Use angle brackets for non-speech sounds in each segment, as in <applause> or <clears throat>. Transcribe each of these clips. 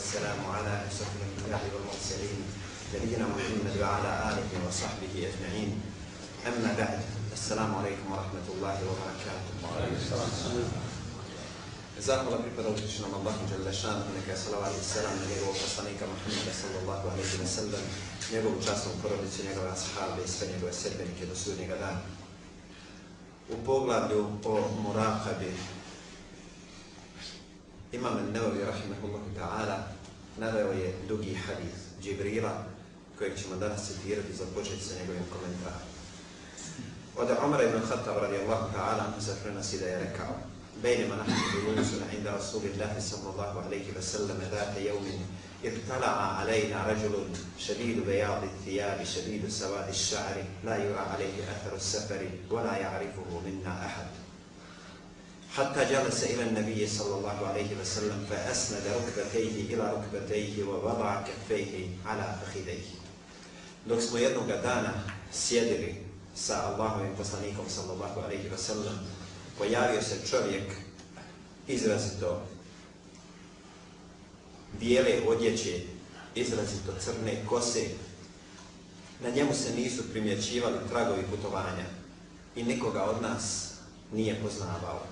والسلام على أشرف الأنبياء والمرسلين نبينا محمد وعلى آله وصحبه أجمعين. أما بعد السلام عليكم ورحمة الله وبركاته. وعليكم السلام. جزاك الله خير من الله جل شانه إنك صلوات السلام عليه وصحبه محمد صلى الله عليه وسلم. نبو جاسم قربت نبو اصحاب اسفل نبو السلم كده سوني غدا. وبوغلادو أو مراقبه إمام النووي رحمه الله تعالى نذوي يدقي حديث جبريل كويك شمدان السفير في زبوجة سنجوين كومنتار. ودع عمر بن الخطاب رضي الله تعالى عنه سفرنا سيدا يركعه بينما نحن جلوس عند رسول الله صلى الله عليه وسلم ذات يوم اقتلع علينا رجل شديد بياض الثياب شديد سواد الشعر لا يرى عليه أثر السفر ولا يعرفه منا أحد. حتى جلس الى النبي صلى الله عليه وسلم فاسند ركبتيه الى ركبتيه ووضع كفيه على فخذيه dok smo jednoga dana sjedili sa Allahovim poslanikom sallallahu alaihi wa sallam pojavio se čovjek izrazito bijele odjeće, izrazito crne kose. Na njemu se nisu primjećivali tragovi putovanja i nikoga od nas nije poznavao.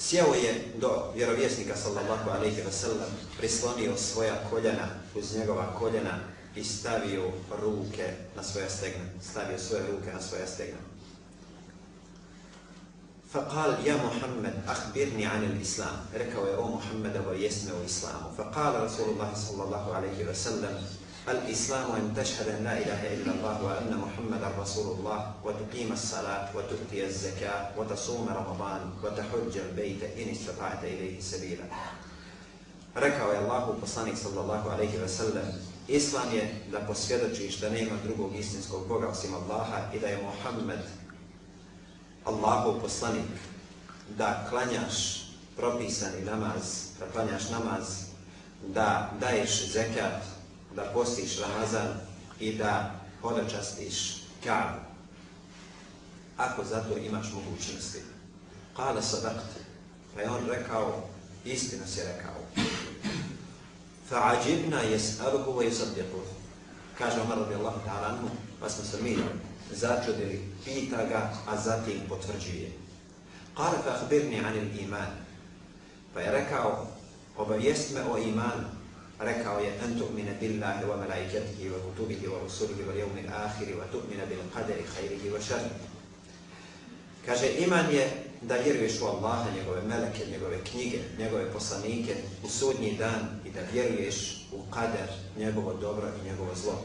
Sjeo je do vjerovjesnika sallallahu alaihi wa sallam, prislonio svoja koljena uz njegova koljena i stavio ruke na svoja stegna. Stavio svoje ruke na svoja stegna. فقال يا محمد أخبرني عن الإسلام ركوا يا محمد ويسمع الإسلام فقال رسول الله صلى الله عليه وسلم الإسلام أن تشهد أن لا إله إلا الله وأن محمدا رسول الله وتقيم الصلاة وتؤتي الزكاة وتصوم رمضان وتحج البيت إن استطعت إليه سبيلا Rekao je Allahu poslanik sallallahu alaihi wa sallam Islam je da posvjedočiš da nema drugog istinskog Boga osim Allaha i da je Muhammed Allahov poslanik da klanjaš propisani namaz, da klanjaš namaz, da daješ zekat, da postiš Ramazan i da hodočastiš Kaabu. Ako zato imaš mogućnosti. Kale sadakti. Pa je on rekao, istinu si rekao. Fa'ađibna jes'aluhu wa yusaddiquhu. Kaže Omar radijallahu ta'ala anhu, pa smo se mi začudili, pita ga, a zatim potvrđuje. Kale fa ahbirni anil iman. Pa je rekao, obavijest me o imanu. Rekao je, en tu'mine billahi wa malaikatihi wa kutubihi wa rusulihi wa jevmil ahiri wa tu'mine bil qaderi khairihi wa šarrihi. Kaže, iman je da vjeruješ u Allaha, njegove meleke, njegove knjige, njegove poslanike, u sudnji dan i da vjeruješ u kader, njegovo dobro i njegovo zlo.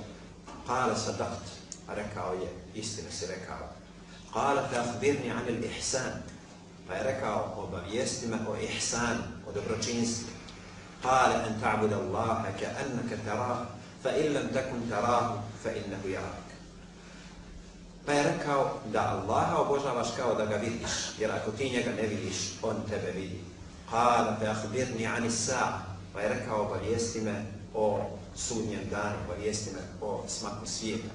Kale sadakt, a rekao je, istinu si rekao. Kale fe ahbirni anil ihsan, pa je rekao, obavijesti me o ihsan, o dobročinstvu. Allaha ka annaka tarah, fa in lam takun tarahu, fa innahu jarak. Pa je rekao da Allaha obožavaš kao da ga vidiš, jer ako ti njega ne vidiš, on tebe vidi. Kale fe ahbirni anis sa'a, pa je rekao, obavijesti me o sudnjem danu, obavijesti me o smaku svijeta.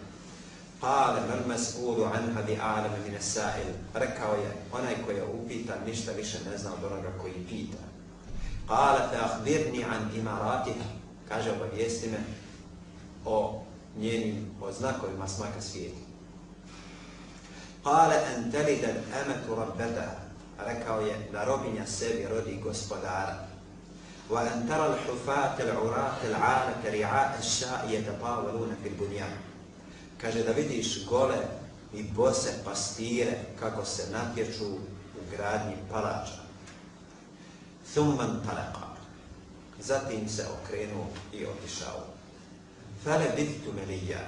Kale mal mas'ulu anha bi alama min as-sa'il. Rekao je, onaj koji je upitan ništa više ne zna od onoga koji pita. Kale fe ahvirni an imaratih, kaže obavijesti me o njenim, o znakovima smaka svijeta. Kale en telidel emetu rabbeda, rekao je da robinja sebi rodi gospodara. Wa en taral hufate l'urate l'alate ri'ate ša yetapavaluna fil bunjan. Kaže da vidiš gole i bose pastire kako se natječu u gradnji palača. Thumman talaka. Zatim se okrenuo i otišao. Fale bitu melija.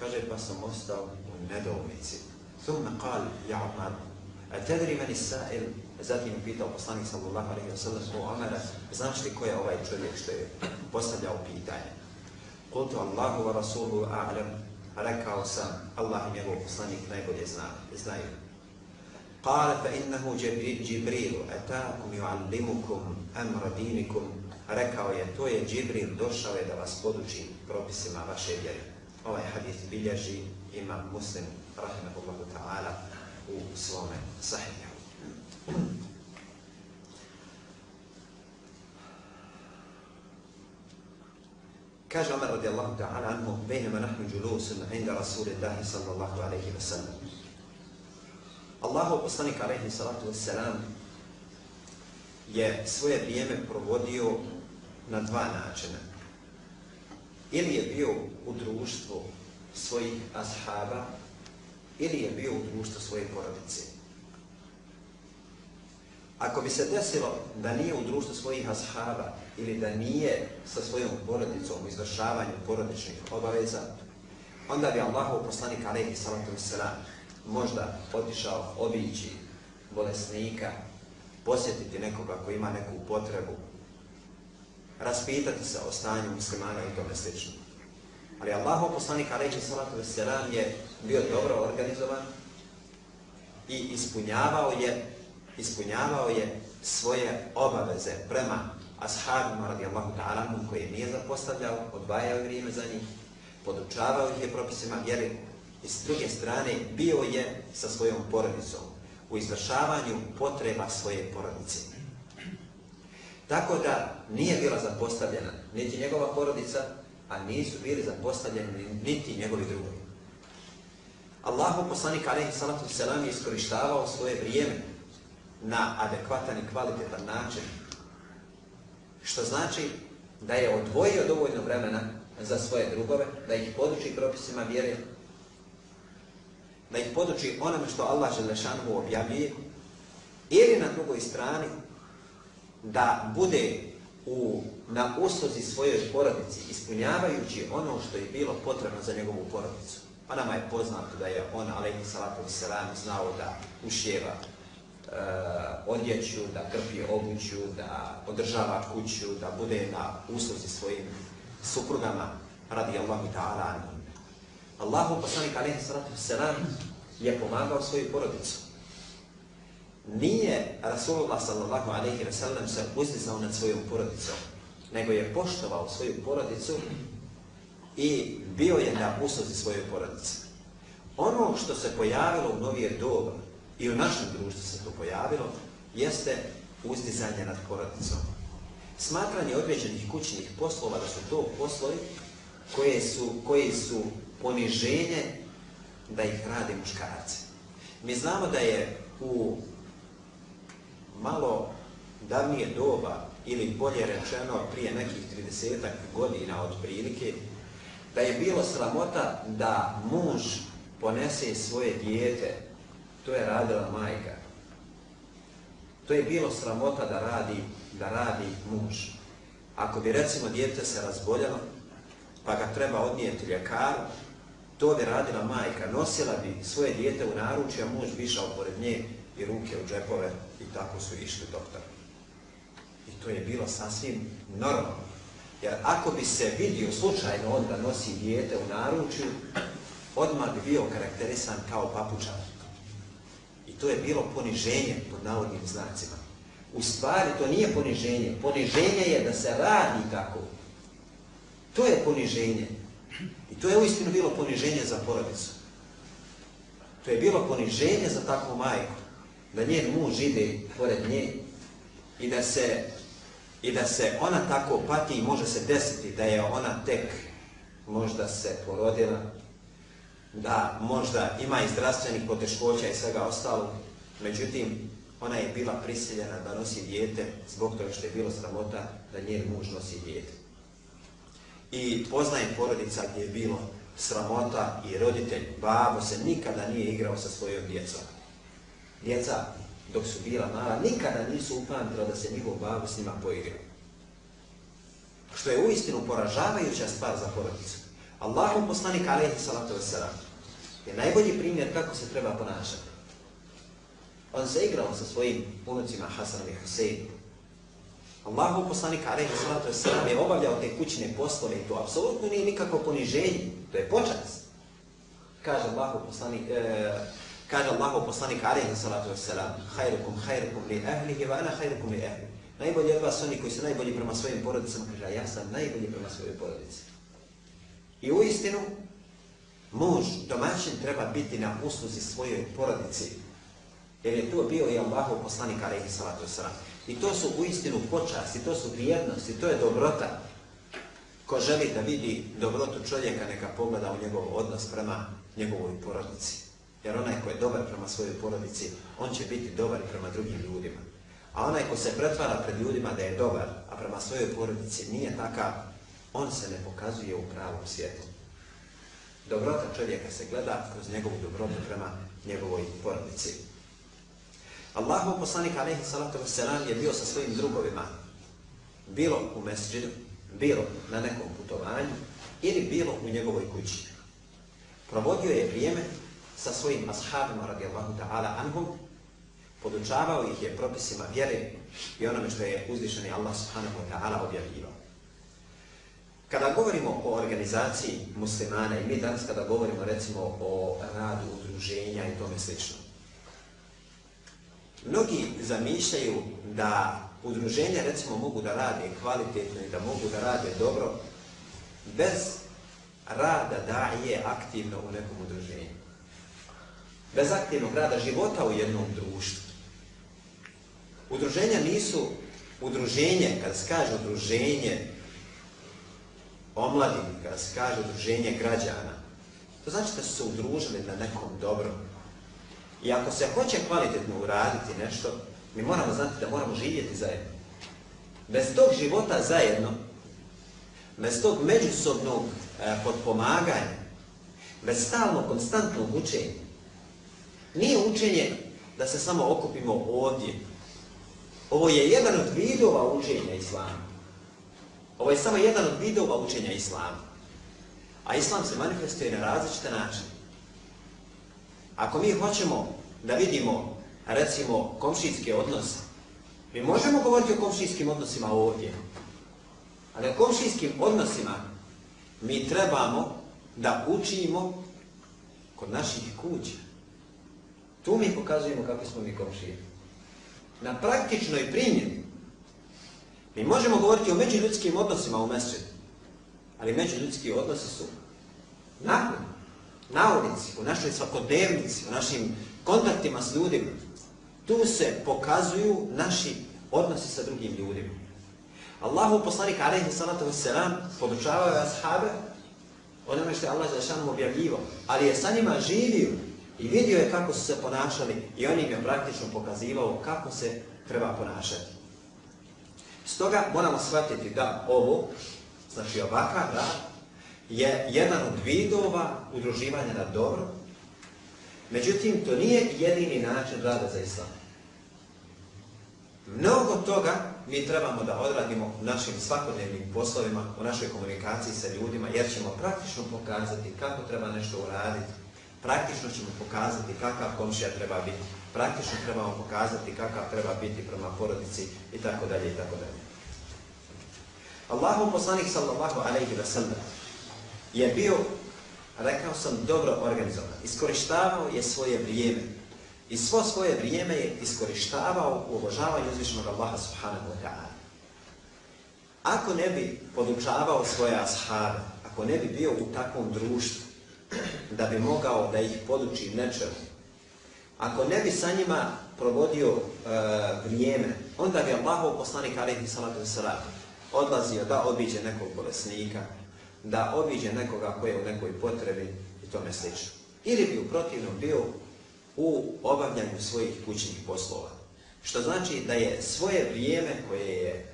Kaže pa sam ostao u nedoumici. Thumma qal, ja Umar, a tedri meni sa'il, zatim pitao poslanik sallallahu alaihi wa sallam o Omara, znaš li ko je ovaj čovjek što je postavljao pitanje? Kultu Allahu wa rasuluhu a'lam, rekao sam, Allah i njegov poslanik najbolje zna, znaju. Kale fa innahu Džibrilu atakum yuallimukum amra dinikum. Rekao je, to je Džibril, došao je da vas poduči propisima vaše vjere. Ovaj hadith bilježi imam muslim, rahimahullahu ta'ala, u svome sahihu. Kaže Omer radijallahu ta'ala anhu, bejnema nahnu džulusun inda Rasulillahi sallallahu alaihi wa sallam. Allahu poslanik alaihi salatu wassalam je svoje vrijeme provodio na dva načina. Ili je bio u društvu svojih ashaba, ili je bio u društvu svoje porodice. Ako bi se desilo da nije u društvu svojih ashaba ili da nije sa svojom porodicom u izvršavanju porodičnih obaveza, onda bi Allahu poslanik alaihi salatu wasalam možda otišao obići bolesnika, posjetiti nekoga koji ima neku potrebu, raspitati se o stanju muslimana i tome slično. Ali Allahu poslanik alaihi salatu wasalam je bio dobro organizovan i ispunjavao je ispunjavao je svoje obaveze prema ashabima radijallahu ta'ala koje nije zapostavljao, odvajao vrijeme za njih, podučavao ih je propisima vjeri i s druge strane bio je sa svojom porodicom u izvršavanju potreba svoje porodice. Tako da nije bila zapostavljena niti njegova porodica, a nisu bili zapostavljeni niti njegovi drugovi. Allahu poslanik alaihi salatu selam je iskorištavao svoje vrijeme na adekvatan i kvalitetan način. Što znači da je odvojio dovoljno vremena za svoje drugove, da ih poduči propisima vjere, da ih poduči onome što Allah Želešanu objavljuje, ili na drugoj strani da bude u, na usluzi svojoj porodici, ispunjavajući ono što je bilo potrebno za njegovu porodicu. Pa nama je poznato da je on, alaihi salatu wasalam, znao da ušjeva uh, odjeću, da krpi obuću, da održava kuću, da bude na usluzi svojim suprugama, radi Allahu ta'ala Allahu poslanik alaihi salatu wasalam je pomagao svoju porodicu. Nije Rasulullah sallallahu alaihi wa sallam se uzdizao nad svojom porodicom, nego je poštovao svoju porodicu i bio je na usluzi svoje porodice. Ono što se pojavilo u novije doba i u našem društvu se to pojavilo, jeste uzdizanje nad porodicom. Smatranje određenih kućnih poslova da su to poslovi koje su, koji su poniženje da ih rade muškarci. Mi znamo da je u malo davnije doba, ili bolje rečeno prije nekih 30 godina od prilike, da je bilo sramota da muž ponese svoje dijete, to je radila majka. To je bilo sramota da radi, da radi muž. Ako bi recimo dijete se razboljalo, pa ga treba odnijeti ljekaru, to bi radila majka. Nosila bi svoje dijete u naručje, a muž bi išao pored nje i ruke u džepove i tako su išli doktor. I to je bilo sasvim normalno. Jer ako bi se vidio slučajno on da nosi dijete u naručju, odmah bi bio karakterisan kao papučar. I to je bilo poniženje pod navodnim znacima. U stvari to nije poniženje. Poniženje je da se radi tako. To je poniženje. To je uistinu bilo poniženje za porodicu. To je bilo poniženje za takvu majku. Da njen muž ide pored nje i da se i da se ona tako pati i može se desiti da je ona tek možda se porodila, da možda ima i zdravstvenih poteškoća i svega ostalo, međutim, ona je bila prisiljena da nosi dijete zbog toga što je bilo sramota da njen muž nosi dijete. I poznajem porodica gdje je bilo sramota i roditelj, babo se nikada nije igrao sa svojom djecom. Djeca dok su bila mala, nikada nisu upamtila da se njihov babo s njima poigrao. Što je uistinu poražavajuća stvar za porodicu. Allahom poslanik alaihi salatu wasalam je najbolji primjer kako se treba ponašati. On se igrao sa svojim unucima Hasanom i Husejnom. Allahov poslanik alaihi salatu wasalam je obavljao te kućne poslove i to apsolutno nije nikako poniženje. To je počast. Kaže Allahov poslanik, e, Kaže Allahu poslanik alejhi salatu vesselam: "Khairukum khairukum li ahlihi wa ana khairukum li ahli." Najbolji od vas oni koji su najbolji prema svojim porodicama, kaže ja sam najbolji prema svojoj porodici. I u istinu muž, domaćin treba biti na usluzi svojoj porodici. Jer je to bio i Allahu poslanik alejhi salatu vesselam. I to su u istinu počasti, to su vrijednosti, to je dobrota. Ko želi da vidi dobrotu čovjeka, neka pogleda u njegov odnos prema njegovoj porodici. Jer onaj ko je dobar prema svojoj porodici, on će biti dobar prema drugim ljudima. A onaj ko se pretvara pred ljudima da je dobar, a prema svojoj porodici nije takav, on se ne pokazuje u pravom svijetu. Dobrota čovjeka se gleda kroz njegovu dobrotu prema njegovoj porodici. Allahu poslanik alaihi salatu wasalam je bio sa svojim drugovima, bilo u mesđidu, bilo na nekom putovanju ili bilo u njegovoj kući. Provodio je vrijeme sa svojim ashabima radijallahu ta'ala anhum, podučavao ih je propisima vjere i onome što je uzvišeni Allah subhanahu ta'ala objavljivao. Kada govorimo o organizaciji muslimana i mi danas kada govorimo recimo o radu udruženja i tome slično, mnogi zamišljaju da udruženja recimo mogu da rade kvalitetno i da mogu da rade dobro bez rada da je aktivno u nekom udruženju. Bez aktivnog rada života u jednom društvu. Udruženja nisu udruženje, kada se kaže udruženje omladini, kada se kaže udruženje građana, to znači da su se udružili na nekom dobrom. I ako se hoće kvalitetno uraditi nešto, mi moramo znati da moramo živjeti zajedno. Bez tog života zajedno, bez tog međusobnog e, podpomaganja, bez stalno, konstantnog učenja, nije učenje da se samo okupimo ovdje. Ovo je jedan od vidova učenja Islama. Ovo je samo jedan od vidova učenja Islama. A Islam se manifestuje na različite načine. Ako mi hoćemo da vidimo, recimo, komšijske odnose, mi možemo govoriti o komšijskim odnosima ovdje, ali o komšijskim odnosima mi trebamo da učimo kod naših kuća. Tu mi pokazujemo kako smo mi komšije. Na praktičnoj primjeni mi možemo govoriti o međuljudskim odnosima u mesečetu, ali međuljudski odnosi su nakon, na ulici, u našoj svakodnevnici, u našim kontaktima s ljudima. Tu se pokazuju naši odnosi sa drugim ljudima. Allahu poslanik alaihi salatu wasalam podučavao je ashabe onome što je Allah Žešanom objavljivo, ali je sa njima živio i vidio je kako su se ponašali i on im je praktično pokazivao kako se treba ponašati. Stoga moramo shvatiti da ovo, znači ovakav rad, je jedan od vidova udruživanja na dobro, međutim to nije jedini način rada za islam. Mnogo toga mi trebamo da odradimo u našim svakodnevnim poslovima, u našoj komunikaciji sa ljudima, jer ćemo praktično pokazati kako treba nešto uraditi, praktično ćemo pokazati kakav komšija treba biti, praktično trebamo pokazati kakav treba biti prema porodici i tako dalje. Allahu poslanik sallallahu alaihi wa sallam je bio, rekao sam, dobro organizovan. Iskorištavao je svoje vrijeme. I svo svoje vrijeme je iskorištavao u obožavanju uzvišnog Allaha subhanahu wa ta'ala. Ako ne bi podučavao svoje ashabe, ako ne bi bio u takvom društvu, da bi mogao da ih poduči nečemu, ako ne bi sa njima provodio uh, vrijeme, onda bi Allahov poslanik alaihi salatu odlazio da obiđe nekog bolesnika, da obiđe nekoga koji je u nekoj potrebi i tome slično. Ili bi u protivnom bio u obavljanju svojih kućnih poslova. Što znači da je svoje vrijeme koje je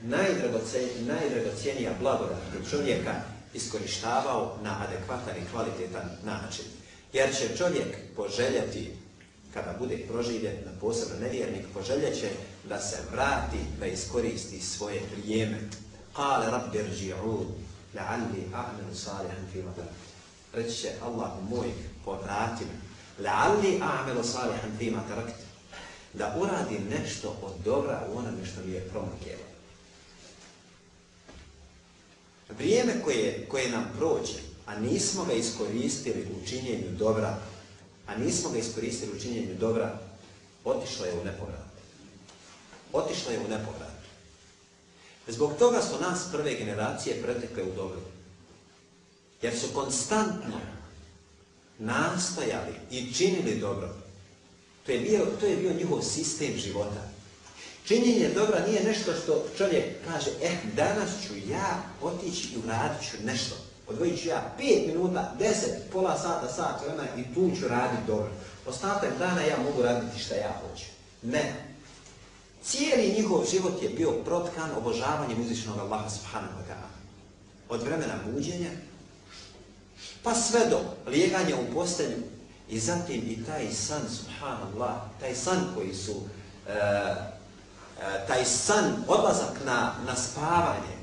najdragocijenija blagodat čovjeka iskorištavao na adekvatan i kvalitetan način. Jer će čovjek poželjeti, kada bude proživljen na posebno nevjernik, poželjet će da se vrati, da iskoristi svoje vrijeme. Kale rabbi rđi'un, la'alli a'menu salihan fima Reći će Allah moj, povrati me, la'alli a'menu salihan fima tarakt, da uradim nešto od dobra u onome što mi je promakjelo. Vrijeme koje, koje nam prođe, a nismo ga iskoristili u činjenju dobra, a nismo ga iskoristili u činjenju dobra, otišlo je u nepovrat. Otišlo je u nepovrat. Zbog toga su nas prve generacije pretekle u dobru. Jer su konstantno nastojali i činili dobro. To je bio, to je bio njihov sistem života. Činjenje dobra nije nešto što čovjek kaže, eh, danas ću ja otići i uradit ću nešto. Odvojit ću ja pet minuta, deset, pola sata, sat vremena i tu ću raditi dobro. Ostatak dana ja mogu raditi što ja hoću. Ne. Cijeli njihov život je bio protkan obožavanjem uzvišenog Allaha subhanahu wa ta'ala. Od vremena buđenja, pa sve do lijeganja u postelju i zatim i taj san, subhanallah, taj san koji su, e, e, taj san, odlazak na, na spavanje,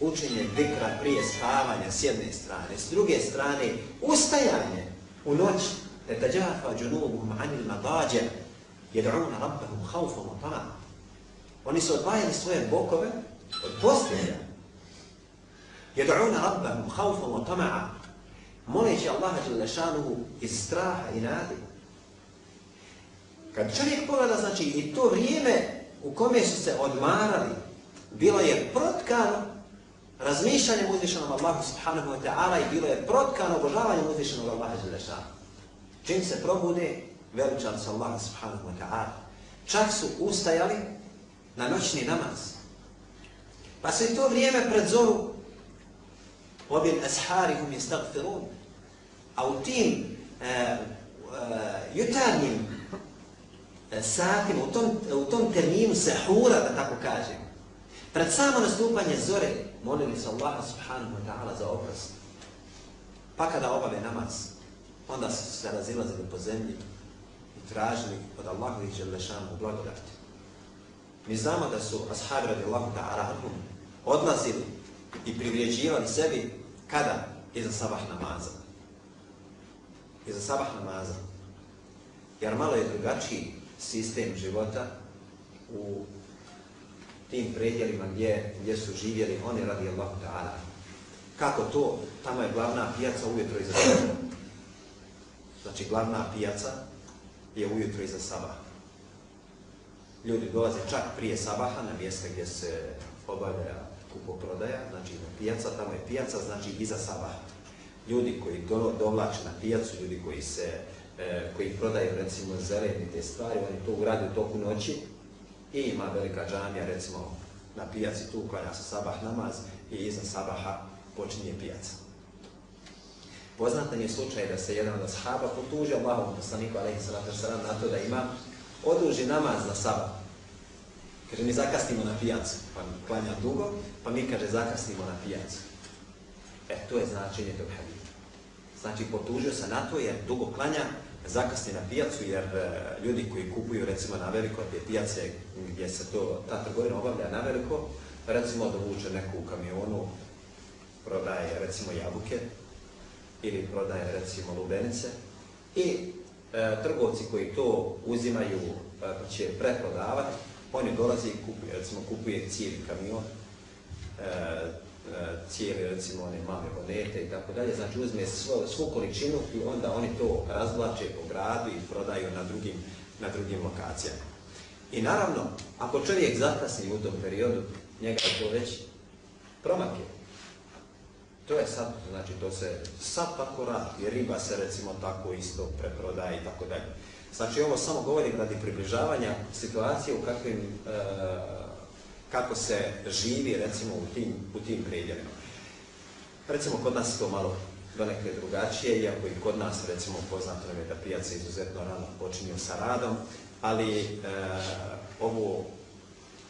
učenje dikra prije spavanja s jedne strane, s druge strane ustajanje u noć, tetađafa džunubuhum anil madađe, jed'una rabbahum haufom tama. Oni su odvajali svoje bokove od postelja. Jed'una rabbahum haufom tama. Moleći Allaha Đelešanuhu iz straha i nade. Kad čovjek pogleda, znači, i to vrijeme u kome su se odmarali, bilo je protkano razmišljanjem uzvišenom Allahu subhanahu wa ta'ala i bilo je protkano obožavanjem uzvišenog Allaha Đelešanuhu. Čim se probude, veličali se Allah subhanahu wa ta'ala. Čak su ustajali na noćni namaz. Pa se to vrijeme pred zoru obil asharihum istagfirun. A u tim e, e, jutarnjim e, satima, u tom, u tom terminu da tako kažem, pred samo nastupanje zore, molili se Allah subhanahu wa ta'ala za oprost. Pa kada obave namaz, onda se razilazili po zemlji i tražili od Allahovih želešanu blagodati. Mi znamo da su ashabi radijallahu ta'ala anhum odlazili i privređivali sebi kada? Iza sabah namaza. Iza sabah namaza. Jer malo je drugačiji sistem života u tim predjelima gdje, gdje su živjeli oni radijallahu ta'ala. Kako to? Tamo je glavna pijaca ujutro iza sabah. Znači, glavna pijaca je ujutro iza sabaha. Ljudi dolaze čak prije sabaha na mjesta gdje se obavlja kupoprodaja, znači na pijaca, tamo je pijaca, znači iza sabaha. Ljudi koji do, dovlače na pijacu, ljudi koji se e, koji prodaju recimo zeleni te stvari, oni to ugrade u toku noći i ima velika džamija recimo na pijaci tu koja se sabah namaz i iza sabaha počinje pijaca. Poznatan je slučaj da se jedan od ashaba potuži Allahom poslaniku alaihi sallam na to da ima oduži namaz na sabah. Kaže, mi zakasnimo na pijacu, pa klanja dugo, pa mi, kaže, zakasnimo na pijacu. E, to je značenje tog hadita. Znači, potužio se na to jer dugo klanja, zakasni na pijacu, jer e, ljudi koji kupuju, recimo, na veliko te pijace gdje se to, ta trgovina obavlja na veliko, recimo, dovuče neku u kamionu, prodaje, recimo, jabuke, ili prodaje recimo lubenice i e, trgovci koji to uzimaju e, pa će preprodavati, oni dolazi i kupuje, recimo kupuje cijeli kamion, e, e, cijeli recimo one male monete i tako dalje, znači uzme svu, količinu i onda oni to razvlače po gradu i prodaju na drugim, na drugim lokacijama. I naravno, ako čovjek zakasni u tom periodu, njega to već promakje. To je sad, znači to se sad tako radi, riba se recimo tako isto preprodaje i tako dalje. Znači ovo samo govorim radi približavanja situacije u kakvim, e, kako se živi recimo u tim, u tim. Recimo kod nas to malo donekle drugačije, iako i kod nas recimo poznato je da pijaca izuzetno rano počinju sa radom, ali e, ovo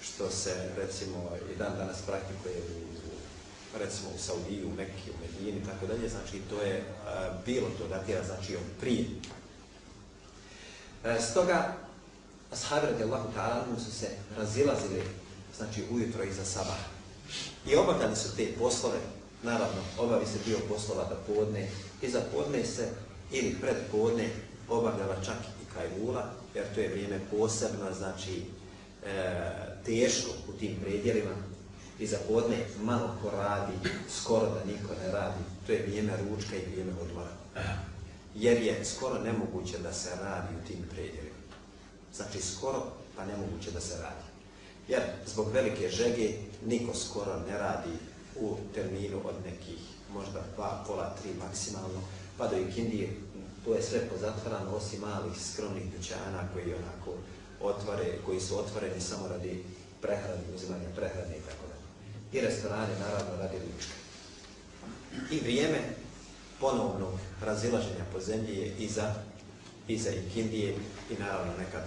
što se recimo i dan danas praktikuje u recimo u Saudiji, u Mekki, u Medini, tako dalje, znači to je a, bilo to datira, znači on prije. E, stoga, ashabi radijallahu ta'ala su se razilazili, znači ujutro iza sabah. I obavljali su te poslove, naravno, obavi se bio poslova da podne, za podne se, ili pred podne, obavljala čak i kajlula, jer to je vrijeme posebno, znači, e, teško u tim predjelima, za podne malo ko radi, skoro da niko ne radi, to je vrijeme ručka i vrijeme odmora. Jer je skoro nemoguće da se radi u tim predjelima. Znači skoro pa nemoguće da se radi. Jer zbog velike žege niko skoro ne radi u terminu od nekih možda dva, pola, tri maksimalno, pa do ikindije, to je sve pozatvarano osim malih skromnih dućana koji onako otvore, koji su otvoreni samo radi prehrane, uzimanja prehrane i tako dalje. I restorane, naravno, radi ručka. I vrijeme ponovnog razilaženja po zemlji je iza, iza Ikindije i naravno nekad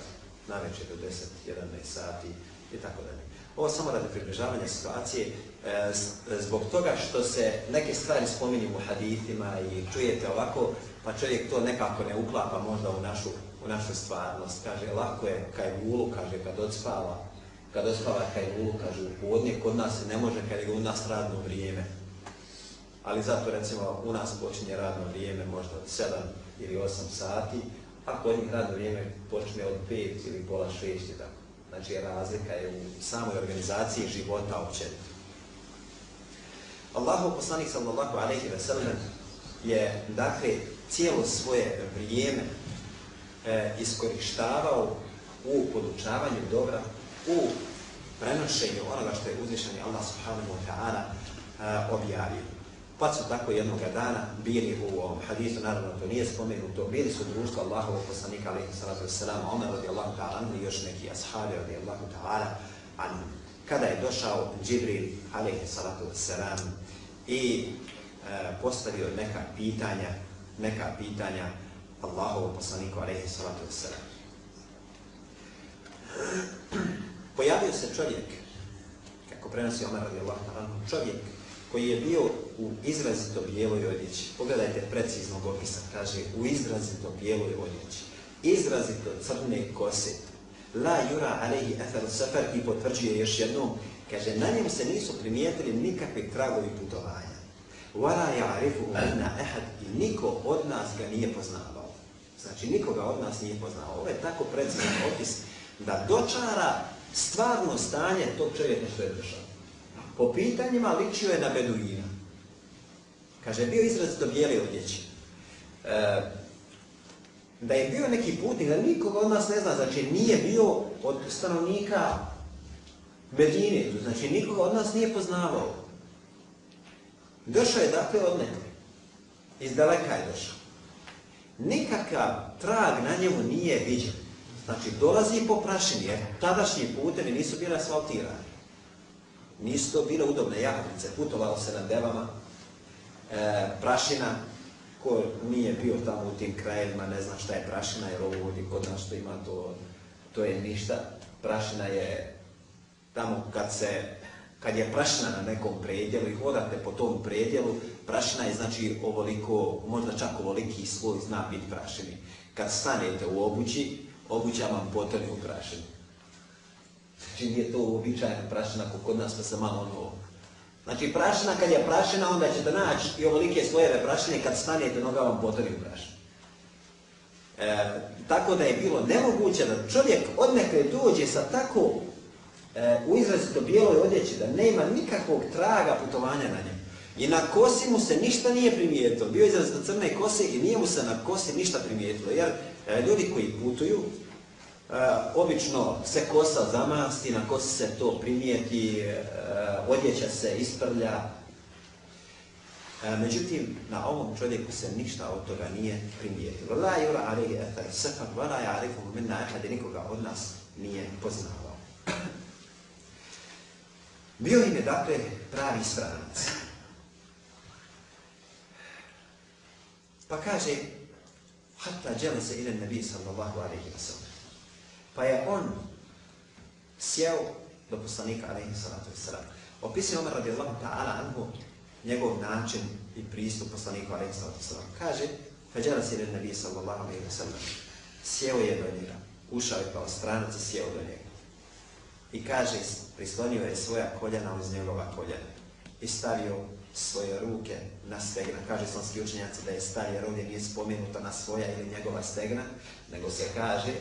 navečer do 10, 11 sati i tako dalje. Ovo samo radi približavanja situacije, e, zbog toga što se neke stvari spominju u hadithima i čujete ovako, pa čovjek to nekako ne uklapa možda u našu, u našu stvarnost. Kaže, lako je kaj gulu, kaže, kad odspava, kad odspava kaj gulu, kaže, u podnije, kod nas ne može, kad je u nas radno vrijeme. Ali zato, recimo, u nas počinje radno vrijeme možda od 7 ili 8 sati, a kod njih radno vrijeme počne od 5 ili pola 6 i tako. Znači, razlika je u samoj organizaciji života općenito. Allahu poslanik sallallahu alejhi ve sellem je dakle cijelo svoje vrijeme e, iskorištavao u podučavanju dobra, u prenošenju onoga što je uzvišeni Allah subhanahu wa ta'ala e, objavio. Pa su tako jednog dana bili u ovom hadisu, naravno to nije spomenuto, bili su društvo Allahovog poslanika alaihi salatu wasalam, Omer radijallahu ta'ala anhu i još neki ashabi radijallahu ta'ala anhu. Kada je došao Džibril alaihi salatu wasalam i e, postavio neka pitanja, neka pitanja Allahovog poslaniku alaihi salatu wasalam. Pojavio se čovjek, kako prenosi Omer radijallahu ta'ala anhu, čovjek koji je bio u izrazito bijeloj odjeći. Pogledajte preciznog opisa, kaže u izrazito bijeloj odjeći. Izrazito crne kose. La yura alaihi efer sefer i potvrđuje još jednom, kaže na njemu se nisu primijetili nikakvi tragovi putovanja. Wala ja'rifu minna ehad i niko od nas ga nije poznavao. Znači nikoga od nas nije poznavao. Ovo je tako precizan opis da dočara stvarno stanje tog čovjeka što je došao. Po pitanjima ličio je na Beduina. Kaže, bio izrazito bijeli odjeći. E, da je bio neki putnik, da nikoga od nas ne zna, znači nije bio od stanovnika Bedine, znači nikoga od nas nije poznavao. Došao je dakle od nekog. Iz daleka je došao. Nikakav trag na njemu nije viđen. Znači, dolazi po prašini, jer tadašnji putevi nisu bile asfaltirani. Nisu to bile udobne jahalice, putovalo se na devama, prašina, ko nije bio tamo u tim krajevima, ne zna šta je prašina, jer ovo ovdje kod nas što ima, to, to je ništa. Prašina je tamo kad se, kad je prašina na nekom predjelu i hodate po tom predjelu, prašina je znači ovoliko, možda čak ovoliki sloj zna biti prašini. Kad stanete u obući, obuća vam potoni u prašini. Znači nije to uobičajena prašina kod nas pa se malo ono... Znači prašina kad je prašina onda ćete naći i ovolike slojeve prašine kad stanete noga vam potoni u prašinu. E, tako da je bilo nemoguće da čovjek odnekle dođe sa tako e, u izrazito bijeloj odjeći da nema nikakvog traga putovanja na njemu. I na kosi mu se ništa nije primijetilo. Bio je izrazito crne kose i nije mu se na kosi ništa primijetilo. Jer e, ljudi koji putuju, obično se kosa zamasti, na kosi se to primijeti, uh, odjeća se isprlja. Uh, međutim, na ovom čovjeku se ništa od toga nije primijetilo. La yura alihi etar sefar, vana ja arifu minna ehad, nikoga od nas nije poznavao. Bio im je dakle pravi stranac. Pa kaže, hatta džele se ila nabi sallallahu alaihi wa sallam. Pa je on sjeo do poslanika, alaihi salatu wasalam. Opisuje Omer radijallahu ta'ala anhu njegov način i pristup poslaniku, alaihi salatu wasalam. Kaže, Fađara si nabije sallallahu alaihi wa sallam. Sjeo je do njega. Ušao je kao stranac i sjeo do njega. I kaže, prislonio je svoja koljena uz njegova koljena. I stavio svoje ruke na stegna. Kaže islamski učenjaci da je stari, jer ovdje nije spomenuto na svoja ili njegova stegna, nego se kaže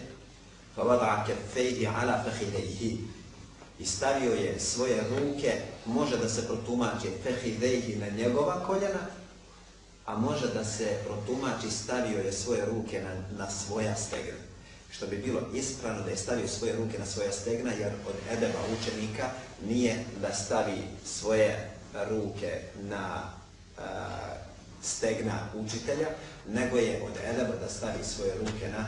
فَوَضَعَ كَفَّيْهِ عَلَى فَحِدَيْهِ I stavio je svoje ruke, može da se protumači fehidejhi na njegova koljena, a može da se protumači stavio je svoje ruke na, na svoja stegna. Što bi bilo ispravno da je stavio svoje ruke na svoja stegna, jer od edeba učenika nije da stavi svoje ruke na uh, stegna učitelja, nego je od edeba da stavi svoje ruke na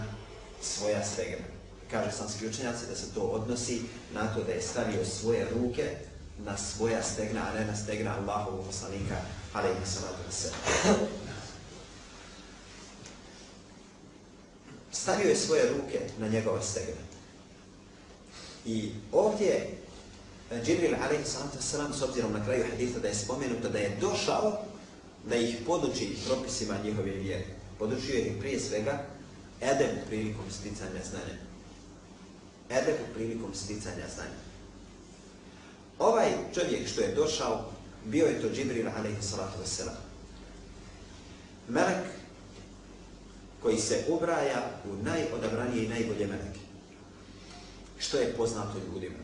svoja stegna. kaže sam učenjaci da se to odnosi na to da je stavio svoje ruke na svoja stegna, a ne na stegna Allahovog poslanika, alaihi salatu wasalam. <clears throat> Stavio je svoje ruke na njegove stegna. I ovdje Džibril alaihi salatu s obzirom na kraju haditha da je spomenuto da je došao da ih poduči propisima njihove vjere. Podučio je prije svega edem prilikom sticanja znanja. Edem prilikom sticanja znanja. Ovaj čovjek što je došao, bio je to Džibril alaihi salatu wasalam. Melek koji se ubraja u najodabranije i najbolje meleke. Što je poznato ljudima.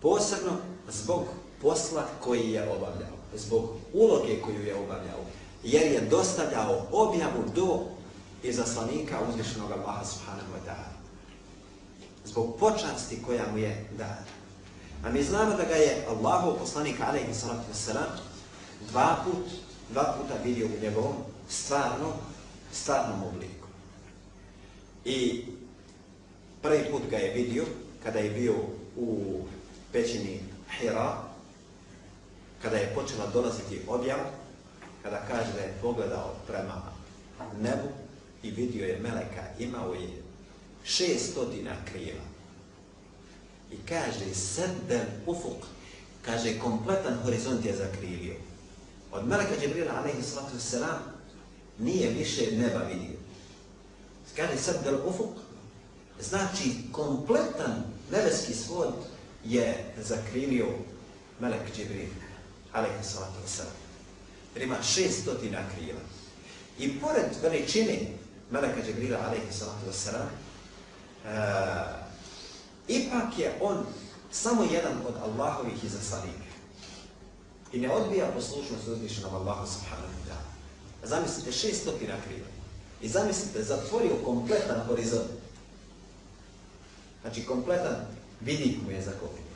Posebno zbog posla koji je obavljao, zbog uloge koju je obavljao, jer je dostavljao objavu do izaslanika uzvišenog Allaha subhanahu wa ta'ala. Zbog počasti koja mu je dana. A mi znamo da ga je Allahu poslanik alaihi salatu wasalam dva, put, dva puta vidio u njegovom stvarnom, stvarnom obliku. I prvi put ga je vidio kada je bio u pećini Hira, kada je počela dolaziti objav, kada kaže da je pogledao prema nebu i vidio je Meleka, imao je šestodina krila. I kaže, sedben ufuk, kaže, kompletan horizont je zakrilio. Od Meleka Džibrila, alaihi sallatu wasalam, nije više neba vidio. Kaže, sedben ufuk, znači kompletan nebeski svod je zakrilio Melek Džibril, alaihi sallatu wasalam. Jer ima šestotina krila. I pored veličine Meleka Džibrila, alaihi sallatu uh, Ipak je on samo jedan od Allahovih izaslanika. I ne odbija poslušnost uzvišenom Allahu subhanahu wa ta'ala. Zamislite šest stopina kriva. I zamislite, zatvorio kompletan horizont. Znači, kompletan vidik mu je zakopio.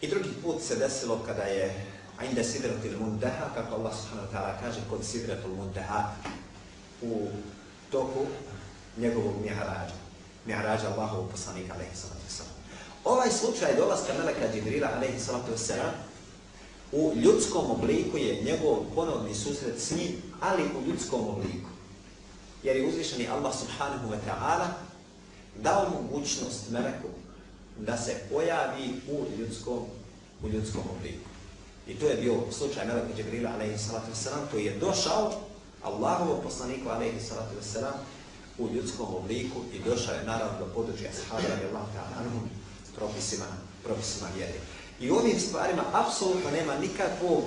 I drugi put se desilo kada je Ainde Sidratul Muntaha, kako Allah subhanahu wa ta'ala kaže kod Sidratul Muntaha u toku njegovog miharađa. Mi'rađa Allahovog poslanika, alaihi salatu wasalam. Ovaj slučaj dolaska Meleka Džibrila, alaihi salatu wasalam, u ljudskom obliku je njegov ponovni susret s njim, ali u ljudskom obliku. Jer je uzvišeni Allah subhanahu wa ta'ala dao mogućnost Meleku da se pojavi u ljudskom, u ljudskom obliku. I to je bio slučaj Meleka Džibrila, alaihi salatu wasalam, koji je došao Allahovog poslaniku, alaihi salatu wasalam, u ljudskom obliku i došao je naravno do područja sahaba radijallahu ta'ala propisima, propisima vjere. I u ovim stvarima apsolutno nema nikakvog,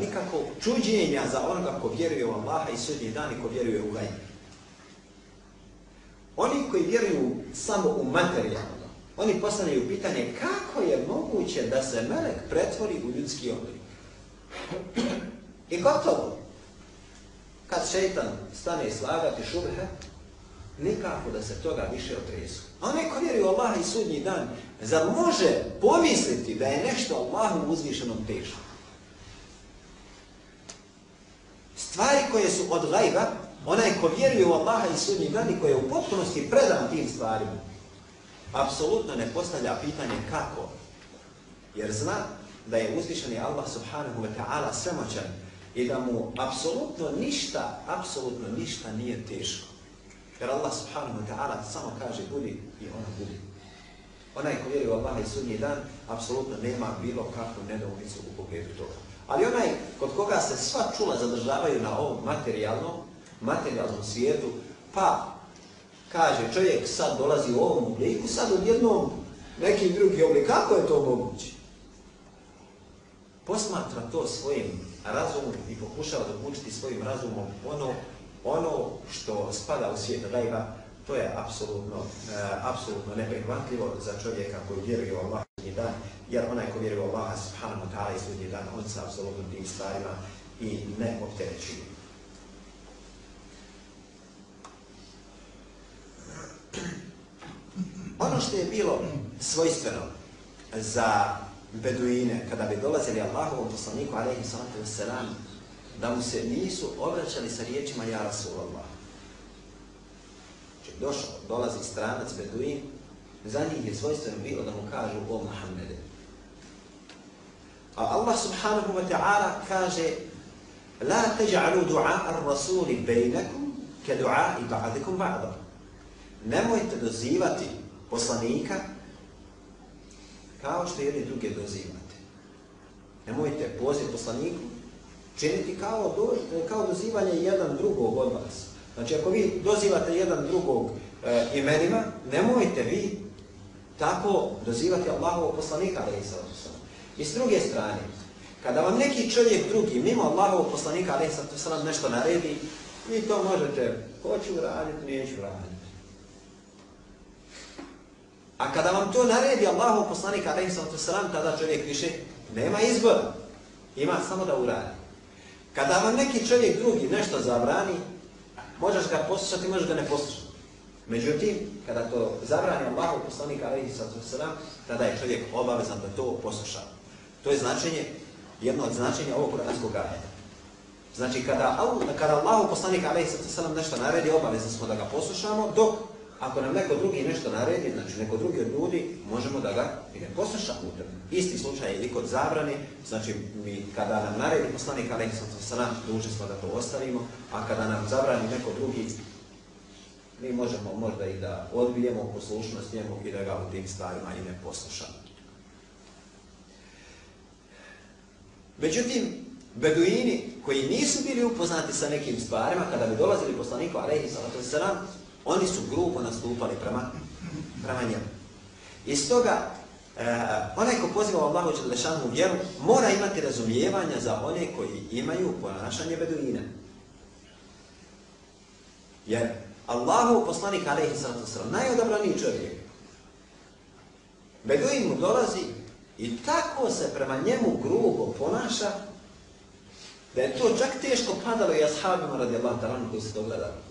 nikakvog čuđenja za onoga ko vjeruje u Allaha i sudnji dan i ko vjeruje u gajbu. Oni koji vjeruju samo u materijalno, oni postavljaju pitanje kako je moguće da se melek pretvori u ljudski oblik. I gotovo. Kad šeitan stane slagati šubhe, nikako da se toga više otresu. A onaj ko vjeruje u Allaha i sudnji dan, zar može pomisliti da je nešto Allahu uzvišenom teško? Stvari koje su od gajba, onaj ko vjeruje u Allaha i sudnji dan i koji je u potpunosti predan tim stvarima, apsolutno ne postavlja pitanje kako. Jer zna da je uzvišeni Allah subhanahu wa ta'ala svemoćan i da mu apsolutno ništa, apsolutno ništa nije teško. Jer Allah subhanahu wa ta'ala samo kaže budi i ona budi. Onaj ko vjeruje u Allah i sudnji dan, apsolutno nema bilo kakvu nedoumicu u pogledu toga. Ali onaj kod koga se sva čula zadržavaju na ovom materijalnom, materijalnom svijetu, pa kaže čovjek sad dolazi u ovom obliku, sad u jednom nekim drugi oblik, kako je to moguće? Posmatra to svojim razumom i pokušava da učiti svojim razumom ono ono što spada u svijet gajba, to je apsolutno, uh, apsolutno neprihvatljivo za čovjeka koji vjeruje u Allah dan, jer onaj ko vjeruje u Allah subhanahu wa ta'ala i sudnji dan, on se apsolutno tim stvarima i ne opterećuje. Ono što je bilo svojstveno za beduine, kada bi dolazili Allahovom poslaniku, alaihi sallatu da mu se nisu obraćali sa riječima Ja Rasulallah. Znači, došao, dolazi stranac, beduin, za njih je svojstveno bilo da mu kažu o Muhammede. A Allah subhanahu wa ta'ala kaže La teđa'alu du'a ar-rasuli bejnakum ke du'a i ba'adikum ba'da. Nemojte dozivati poslanika kao što jedni druge dozivate. Nemojte poziv poslaniku činiti kao, kao dozivanje jedan drugog od vas. Znači, ako vi dozivate jedan drugog e, imenima, nemojte vi tako dozivati Allahovog poslanika, ali i s druge strane, kada vam neki čovjek drugi, mimo Allahovog poslanika, i nešto naredi, vi to možete, hoću raditi, neću raditi. A kada vam to naredi Allahov poslanik salatu tada čovjek više nema izbora. Ima samo da uradi. Kada vam neki čovjek drugi nešto zabrani, možeš ga poslušati, možeš ga ne poslušati. Međutim, kada to zabrani Allahov poslanik alejhi salatu tada je čovjek obavezan da to posluša. To je značenje, jedno od značenja ovog kuranskog ajeta. Znači, kada, kada Allahov poslanik alejhi salatu nešto naredi, obavezan smo da ga poslušamo, dok ako nam neko drugi nešto naredi, znači neko drugi od ljudi, možemo da ga ne poslušamo u Isti slučaj je i kod zabrane, znači mi kada nam naredi poslanik Aleyhi sallam, dužni smo da to ostavimo, a kada nam zabrani neko drugi, mi možemo možda i da odbijemo poslušnost njemu i da ga u tim stvarima i ne poslušamo. Međutim, Beduini koji nisu bili upoznati sa nekim stvarima, kada bi dolazili poslaniku Aleyhi sallam, oni su grubo nastupali prema, prema njemu. I stoga, e, onaj ko poziva Allahu u vjeru, mora imati razumijevanja za one koji imaju ponašanje beduina. Jer Allahu poslanik alaihi sallatu sallam, najodabraniji čovjek, Beduin mu dolazi i tako se prema njemu grubo ponaša da je to čak teško padalo i ashabima radi Allah koji se to gledali.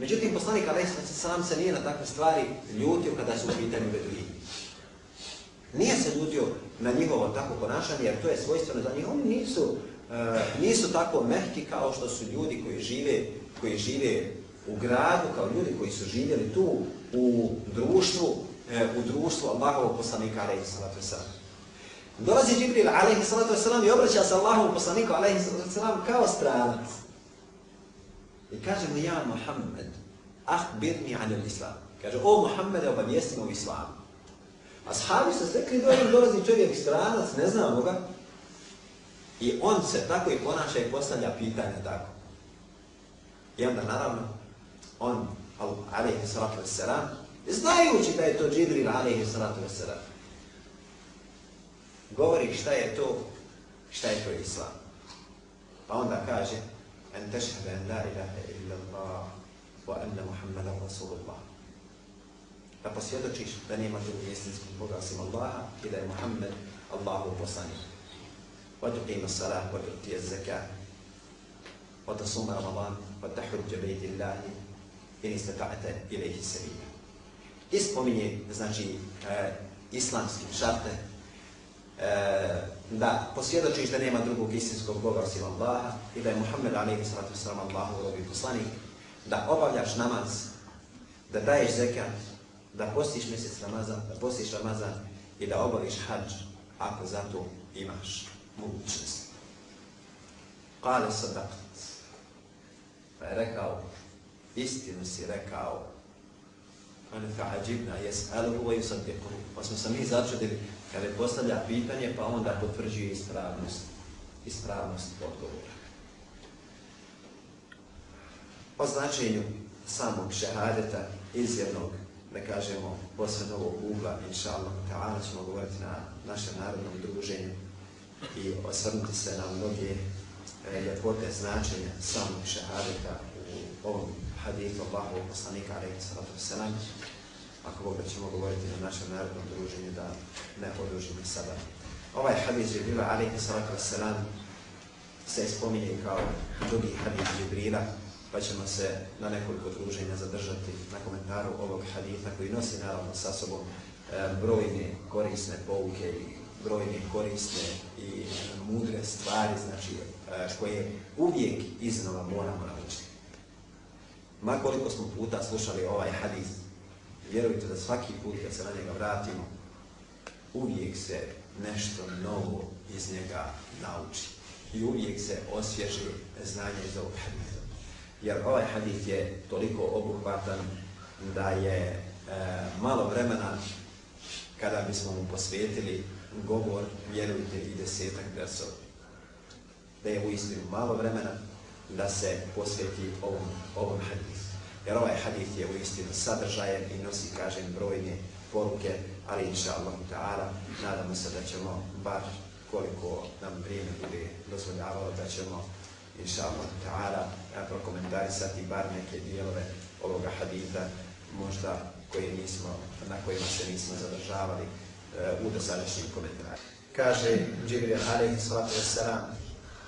Međutim, poslanik Aleyhisselam sam se nije na takve stvari ljutio kada su u pitanju beduini. Nije se ljutio na njihovo takvo ponašanje, jer to je svojstveno za njih. Oni nisu, uh, nisu tako mehki kao što su ljudi koji žive, koji žive u gradu, kao ljudi koji su živjeli tu u društvu, uh, u društvu Allahovog poslanika Aleyhisselam. Dolazi Džibril Aleyhisselam i obraća se Allahovom poslaniku Aleyhisselam kao stranac. I kaže mu, ja Muhammed, ahbirni anil islam. Kaže, o Muhammed, obavijestimo o islamu. A sahabi se stekli dojom, dolazi čovjek stranac, ne znamo ga. I on se tako i ponaša i postavlja pitanja tako. I onda naravno, on, alaihi salatu wasalam, znajući da je to Džibril, alaihi salatu wasalam, govori šta je to, šta je to islam. Pa onda kaže, أن تشهد أن لا إله إلا الله وأن محمدا رسول الله da posvjedočiš da nema drugog istinskog Boga osim Allaha i da je Muhammed Allahu poslanik. وتقيم الصلاة وتؤتي الزكاة وتصوم رمضان وتحج بيت الله إن استطعت إليه السبيل. Ispominje, znači, e, islamski šarte, e, da posvjedočiš da nema drugog istinskog Boga osim Allaha i da je Muhammed sallam Allahu robi poslanik, da obavljaš namaz, da daješ zekat, da postiš mjesec Ramazan, da postiš Ramazan i da obaviš hađ ako za to imaš mogućnost. Kale sadakt. Pa je rekao, istinu si rekao, Kale fa'ađibna jes'aluhu yusaddiquhu. Pa smo se začudili kada je postavlja pitanje, pa onda potvrđuje ispravnost, ispravnost odgovora. O značenju samog šehadeta iz jednog, da kažemo, posve novog ugla, inša Allah, ćemo govoriti na našem narodnom druženju i osvrnuti se na mnoge e, ljepote značenja samog šehadeta u ovom hadithu Allahovog poslanika, alaihi wasalam, ako da ćemo govoriti na našem narodnom druženju da ne odužimo sada. Ovaj hadis Žibrila, alaihi salatu wasalam, se spominje kao drugi hadis Žibrila, pa ćemo se na nekoliko druženja zadržati na komentaru ovog haditha koji nosi naravno sa sobom e, brojne korisne pouke i brojne korisne i mudre stvari, znači e, koje uvijek iznova moramo naučiti. Ma koliko smo puta slušali ovaj hadis, vjerujte da svaki put kad se na njega vratimo, uvijek se nešto novo iz njega nauči. I uvijek se osvježi znanje iz ovog hadisa. Jer ovaj hadis je toliko obuhvatan da je e, malo vremena kada bismo mu posvetili govor, vjerujte, i desetak versova. Da je u istinu malo vremena da se posveti ovom, ovom hadisu. Jer ovaj hadis je u istinu sadržajem i nosi, kažem, brojne poruke, ali inša Allah ta'ala, nadamo se da ćemo, bar koliko nam vrijeme bude dozvoljavalo, da ćemo, inša Allah ta'ala, prokomentarisati bar neke dijelove ovoga hadita, možda koje nismo, na kojima se nismo zadržavali uh, u dosadašnjim komentarima. Kaže Džibril alaihi wassalam,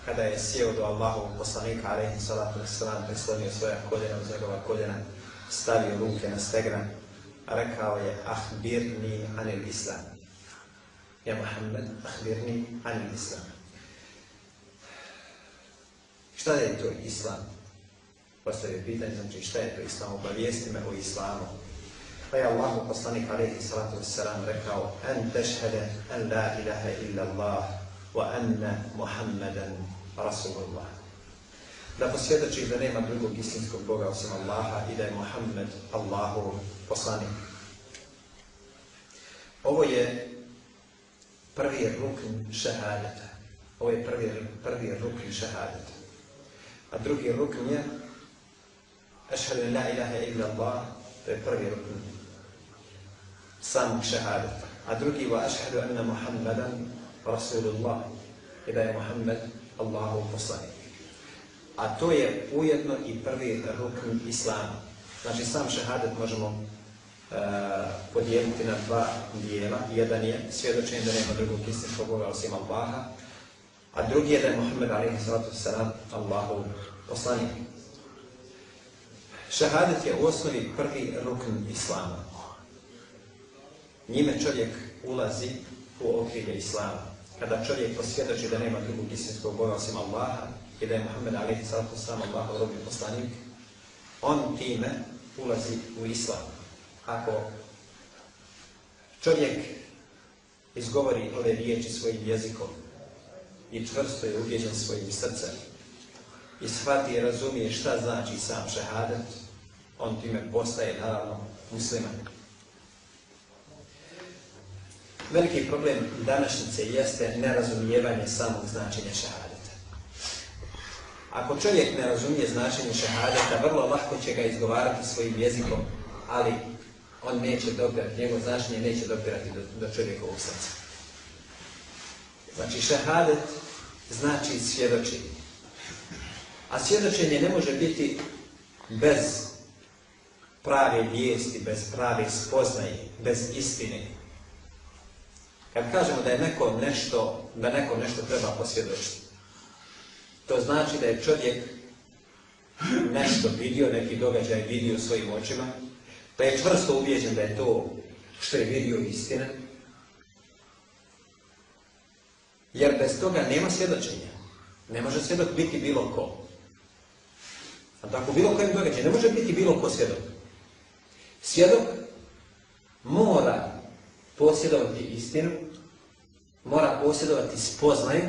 kada je sjeo do Allahovog poslanika alaihi salatu wassalam, prislonio svoja koljena uz njegova koljena, stavio ruke na stegna, rekao je ahbirni anil islam. Ja Muhammed, ahbirni anil islam. Šta je to islam? Postavio pitanje, znači šta je to islam? Obavijesti me o islamu. Pa je Allah poslanik alaihi salatu wassalam rekao an tešhede an la ilaha illa Allah wa anna Muhammadan Rasulullah. Da posvjedočiš da nema drugog istinskog Boga osim Allaha i da je Muhammed Allahov poslanik. Ovo je prvi rukn šehadeta. Ovo je prvi, prvi rukn šehadeta. A drugi rukn je ašhadu la ilaha illa Allah, to je prvi rukn samog šehadeta. A drugi wa ašhadu anna Muhammadan Rasulullah i da je Muhammed Allahov poslanik. A to je ujedno i prvi rukn Islama. Znači sam šehadet možemo uh, podijeliti na dva dijela. Jedan je svjedočenje da nema drugog istinskog Boga osim Allaha, a drugi je da je Muhammed sallam Allahov poslanik. Šehadet je u osnovi prvi rukn Islama. Njime čovjek ulazi u okrilje Islama. Kada čovjek posvjedoči da nema drugog istinskog Boga osim Allaha i da je Muhammed alaihi sallatu sallam Allahov robi poslanik, on time ulazi u Islam. Ako čovjek izgovori ove riječi svojim jezikom i čvrsto je ubijeđen svojim srcem i shvati i razumije šta znači sam šehadet, on time postaje naravno musliman. Veliki problem današnjice jeste nerazumijevanje samog značenja šehadeta. Ako čovjek ne razumije značenje šehadeta, vrlo lako će ga izgovarati svojim jezikom, ali on neće dopirati, njegov značenje neće dopirati do, do čovjekovog srca. Znači šehadet znači svjedočenje. A svjedočenje ne može biti bez prave vijesti, bez prave spoznaje, bez istine. Kad kažemo da je neko nešto, da neko nešto treba posvjedočiti, to znači da je čovjek nešto vidio, neki događaj vidio svojim očima, da je čvrsto ubijeđen da je to što je vidio istina, jer bez toga nema svjedočenja. Ne može svjedok biti bilo ko. A tako bilo kojem događaju, ne može biti bilo ko svjedok. Svjedok mora posjedovati istinu, mora posjedovati spoznaju,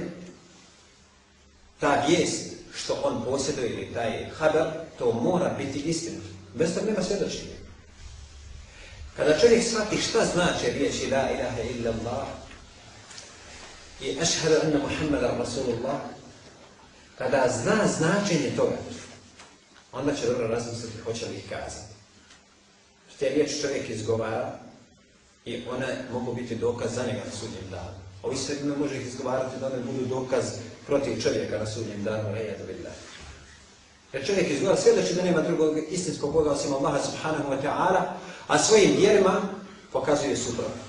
ta vijest što on posjeduje ili taj haber, to mora biti istina. Bez toga nema svjedočenja. Kada čovjek shvati šta znači riječi la ilaha illa Allah i ašhadu anna Muhammada Rasulullah, kada zna značenje toga, onda će dobro razmisliti hoće li ih kazati. Te riječi čovjek izgovara i one mogu biti dokaz za njega na sudnjem danu. Ovi sve ne može ih izgovarati da one budu dokaz protiv čovjeka na sudnjem danu, ne billah. Jer čovjek izgovara svjedoči da nema drugog istinskog Boga osim Allaha subhanahu wa ta'ala, a svojim dijelima pokazuje suprotno.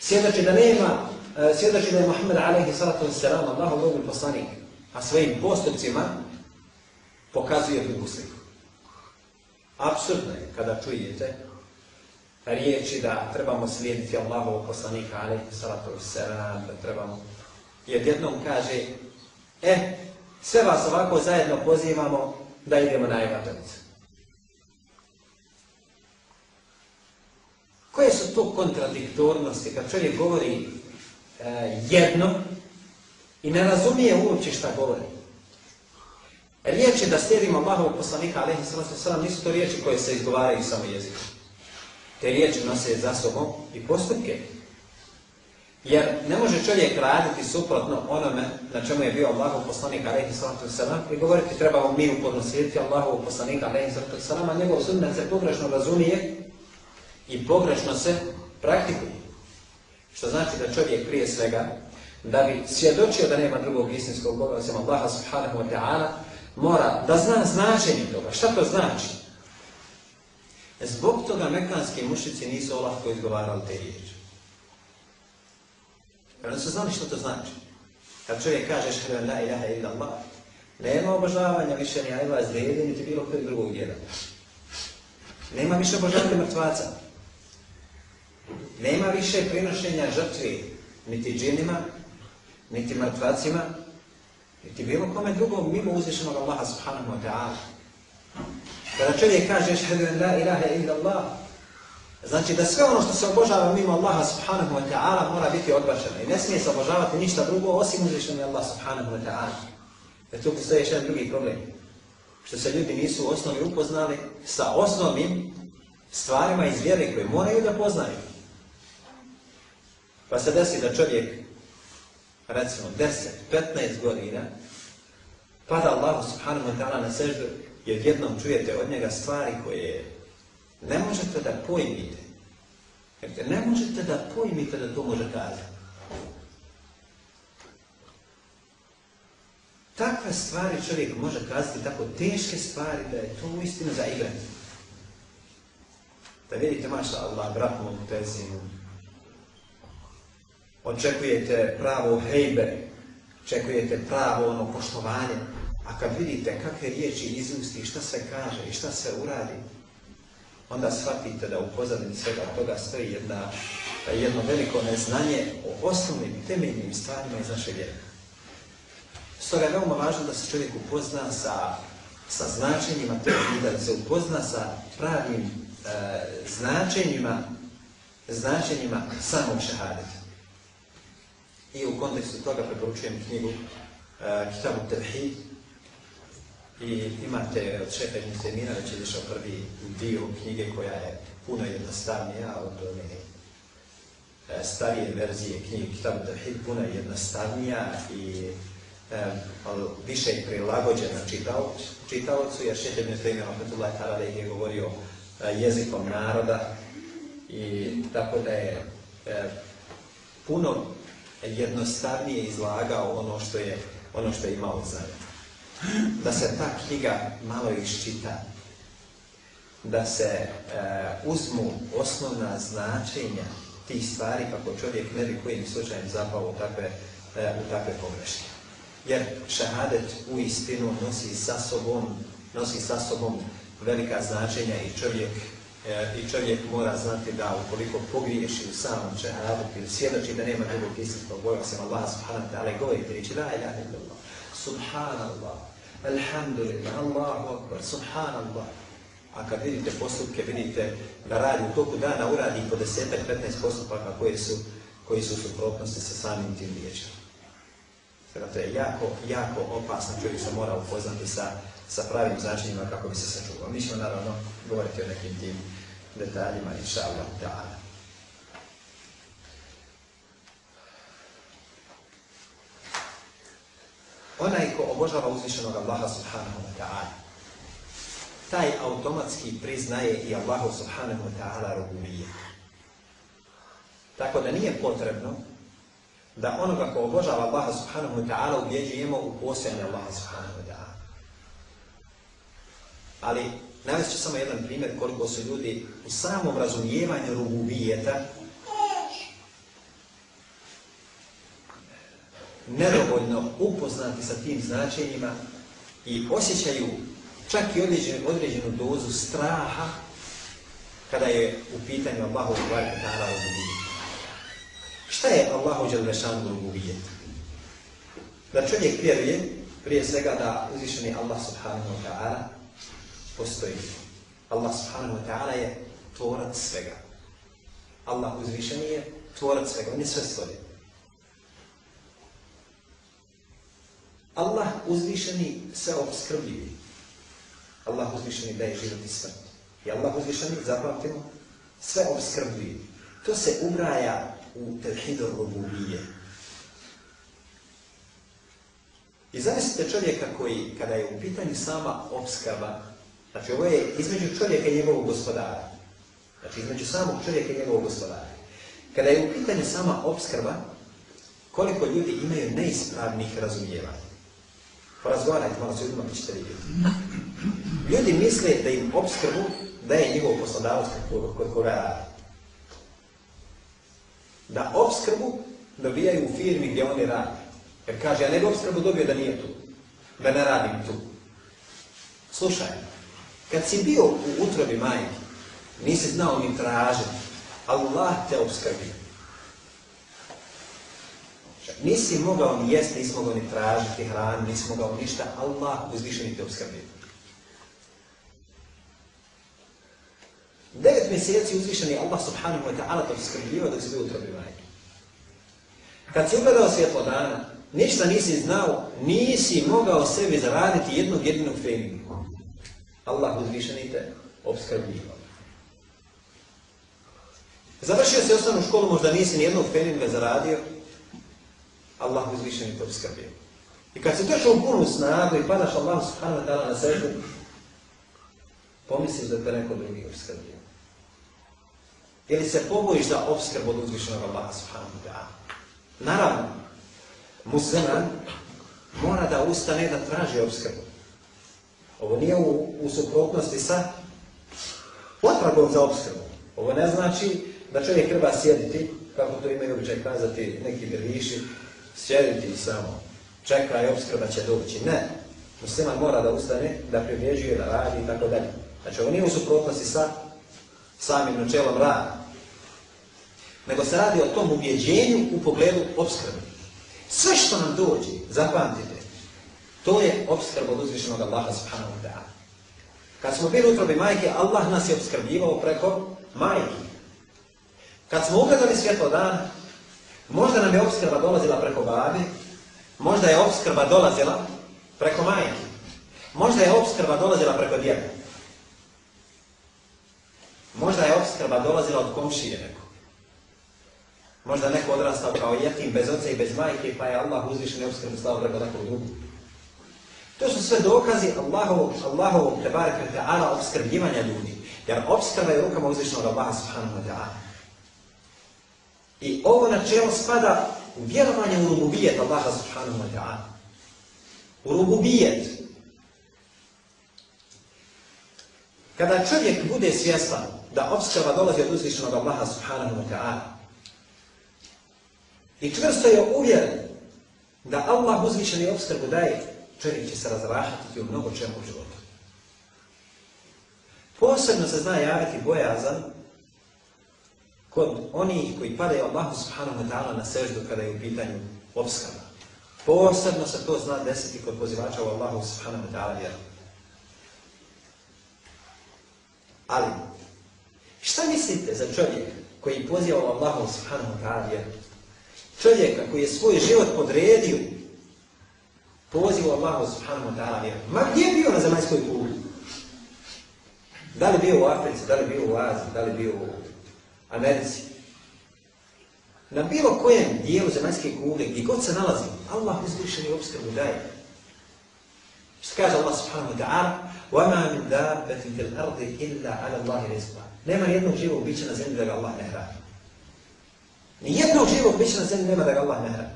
Svjedoči da nema, e, svjedoči da je Muhammed alaihi salatu wassalam, Allahov Bogul poslanik, a svojim postupcima pokazuje drugu sliku. Absurdno je kada čujete riječi da trebamo slijediti Allahovog poslanika, ali salatu da trebamo. Jer jednom kaže, e, eh, sve vas ovako zajedno pozivamo da idemo na evangelicu. Koje su to kontradiktornosti kad čovjek govori e, jedno i ne razumije uopće šta govori? Riječi da slijedimo Allahovog poslanika, ali nisu to riječi koje se izgovaraju samo jezikom. Te riječi nose za sobom i postupke. Jer ne može čovjek raditi suprotno onome na čemu je bio Allahov poslanik alaihi sallatu sallam i govoriti trebamo mi uporno slijediti Allahovog poslanika alaihi sallatu sallam, a njegov sunnet se pogrešno razumije i pogrešno se praktikuje. Što znači da čovjek prije svega, da bi svjedočio da nema drugog istinskog Boga osim Allaha subhanahu wa ta'ala, mora da zna značenje toga. Šta to znači? Zbog toga mekanski mušici nisu olahko izgovarali te riječi. Jer oni su znali što to znači. Kad čovjek kaže šhrven la ilaha illa Allah, nema obožavanja više ni ajva zlijedi, niti bilo kojeg drugog djela. Nema više obožavanja mrtvaca. Nema više prinošenja žrtvi niti džinima, niti mrtvacima, niti bilo kome drugom mimo uzvišenog Allaha subhanahu wa ta'ala. Kada čovjek kaže šhedu en la ilaha illa Allah, znači da sve ono što se obožava mimo Allaha subhanahu wa ta'ala mora biti odbačeno i ne smije se obožavati ništa drugo osim uzvišenog Allah subhanahu wa ta'ala. Jer tu postoje još jedan drugi problem. Što se ljudi nisu u osnovi upoznali sa osnovnim stvarima iz vjere koje moraju da poznaju. Pa se desi da čovjek, recimo 10, 15 godina, pada Allahu subhanahu wa ta'ala na seždu i odjednom čujete od njega stvari koje ne možete da pojmite. Jer ne možete da pojmite da to može kazati. Takve stvari čovjek može kazati, tako teške stvari, da je to uistinu za igranje. Da vidite, maša Allah, brat mu tezinu, očekujete pravo hejbe, očekujete pravo ono poštovanje, a kad vidite kakve riječi izusti, šta se kaže i šta se uradi, onda shvatite da u pozadini svega toga stoji jedna, jedno veliko neznanje o osnovnim temeljnim stvarima iz naše vjere. Stoga je veoma važno da se čovjek upozna sa, sa značenjima teorije, da se upozna sa pravim e, značenjima, značenjima samog šehadeta. I u kontekstu toga preporučujem knjigu e, Kitabu Tevhid i imate od šefa Ibn Semina već je išao prvi dio knjige koja je puno jednostavnija od one e, starije verzije knjige Kitabu Tevhid, puno jednostavnija i e, više je prilagođena čitaocu, jer šeha Ibn Semina Rahmetullahi Tarada je govorio e, jezikom naroda i tako da je puno jednostavnije izlagao ono što je, ono imao znanje. Da se ta knjiga malo iščita, da se e, uzmu osnovna značenja tih stvari kako čovjek ne bi kojim slučajem zapao u takve, e, u takve pogreške. Jer šahadet u istinu nosi sa sobom, nosi sa sobom velika značenja i čovjek E, i čovjek mora znati da ukoliko pogriješi u samom čehadu ili svjedoči da nema drugog istinskog boja sem Allah subhanahu wa ta'ala govori riječi la ilaha illallah, subhanallah, alhamdulillah, Allahu akbar, subhanallah. A kad vidite postupke, vidite da radi u toku dana, uradi po desetak, 15 postupaka koji su, koji su suprotnosti sa samim tim riječima. Sada to je jako, jako opasno, čovjek se mora upoznati sa, sa pravim značenjima kako bi se sačuvao. Mi ćemo naravno govoriti o nekim tim detaljima, inša Allah Onaj ko obožava uzvišenog Allaha subhanahu wa ta'ala, taj automatski priznaje i Allahu subhanahu wa ta'ala rububije. Tako da nije potrebno da onoga ko obožava Allaha subhanahu wa ta'ala ubjeđujemo u postojanje Allaha subhanahu wa ta'ala. Ali Navest ću samo jedan primjer koliko su ljudi u samom razumijevanju rububijeta nedovoljno upoznati sa tim značenjima i osjećaju čak i određenu, određenu dozu straha kada je u pitanju Allahu ta'ala rububijeta. Šta je Allahu Đalešanu rububijeta? Da čovjek vjeruje prije svega da uzvišeni Allah subhanahu wa ta'ala postoji. Allah subhanahu wa ta'ala je tvorac svega. Allah uzvišeni je tvorac svega, on je sve stvorio. Allah uzvišeni sve obskrbljuje. Allah uzvišeni daje život i smrt. I Allah uzvišeni, zapamtimo, sve obskrbljuje. To se ubraja u tevhidu rububije. I zamislite čovjeka koji, kada je u pitanju sama obskrba, znači ovo je između čovjeka i njegovog gospodara. Znači između samog čovjeka i njegovog gospodara. Kada je u pitanju sama obskrba, koliko ljudi imaju neispravnih razumijevanja. Porazgovarajte malo s ljudima, pa ćete vidjeti. Ljudi misle da im obskrbu daje njegov poslodavac kod koga radi. Da obskrbu dobijaju u firmi gdje oni rade. Jer kaže, ja ne bi obskrbu dobio da nije tu. Da ne radim tu. Slušaj, kad si bio u utrobi majke, nisi znao ni tražiti. Allah te obskrbio. Nisi mogao ni jesti, nisi mogao ni tražiti hranu, nisi mogao ništa. Allah uzvišeni te obskrbio. Devet mjeseci uzvišeni Allah subhanahu wa ta'ala te obskrbio dok si bio utrobi. Kad si ugledao svjetlo dana, ništa nisi znao, nisi mogao sebi zaraditi jednog jedinog feninga. Allah uzvišeni te obskrbio. Završio si osnovnu školu, možda nisi nijednog feninga zaradio, Allah uzvišeni te obskrbio. I kad si došao u punu snagu i padaš Allah subhanahu wa ta'ala na sežu, pomisliš da te neko drugi obskrbio. Ili se pobojiš za obskrbu od uzvišenog Allaha subhanahu wa ta'ala. Naravno, musliman mora da ustane da traži obskrbu. Ovo nije u, u suprotnosti sa potragom za obskrbu. Ovo ne znači da čovjek treba sjediti, kako to imaju običaj kazati neki derviši, sjediti samo, čeka i obskrba će doći. Ne, musliman mora da ustane, da pribježuje, da radi i tako dalje. Znači ovo nije u suprotnosti sa samim načelom rada. Nego se radi o tom ubjeđenju u pogledu obskrbe. Sve što nam dođe, zapamtite, to je obskrba od uzvišenog Allaha subhanahu wa ta'ala. Kad smo bili utrobi majke, Allah nas je obskrbljivao preko majke. Kad smo ugledali svjetlo dana, možda nam je obskrba dolazila preko babi, možda je obskrba dolazila preko majke, možda je obskrba dolazila preko djeva. Možda je obskrba dolazila od komšije neko. Možda neko odrastao kao jetim bez oca i bez majke, pa je Allah uzvišen i obskrbu stavio preko nekog drugog. To su sve dokazi Allahovog, Allahovog tebareka ta'ala obskrbljivanja ljudi. Jer obskrba je rukama uzvišenog Allaha subhanahu wa ta'ala. I ovo načelo spada u vjerovanje u rububijet Allaha subhanahu wa ta'ala. U rububijet. Kada čovjek bude svjestan da obskrba dolazi od uzvišenog Allaha subhanahu wa ta'ala i čvrsto je uvjeren da Allah uzvišeni obskrbu daje, čovjek će se razrahatiti u mnogo čemu u životu. Posebno se zna javiti bojazan kod onih koji padaju Allahu subhanahu wa ta'ala na seždu kada je u pitanju obskrba. Posebno se to zna desiti kod pozivača u Allahu subhanahu wa ta'ala vjeru. Ali, šta mislite za čovjeka koji poziva u Allahu subhanahu wa ta'ala vjeru? Čovjeka koji je svoj život podredio pozivu Allahu subhanahu wa ta'ala vjeru. Ma gdje je bio na zemaljskoj kugli? Da li bio u Africi, da li bio u Aziji, da li bio u Americi? Na bilo kojem dijelu zemaljske kugle, gdje god se nalazi, Allah uzvišeni obskrbu daje. Što kaže Allah subhanahu wa ta'ala? وَمَا مِنْ دَابَةٍ فِي الْأَرْضِ إِلَّا عَلَى اللَّهِ رِزْقًا Nema jednog živog bića na zemlji da ga Allah ne hrani. Nijednog živog bića na zemlji nema da ga Allah ne hrani.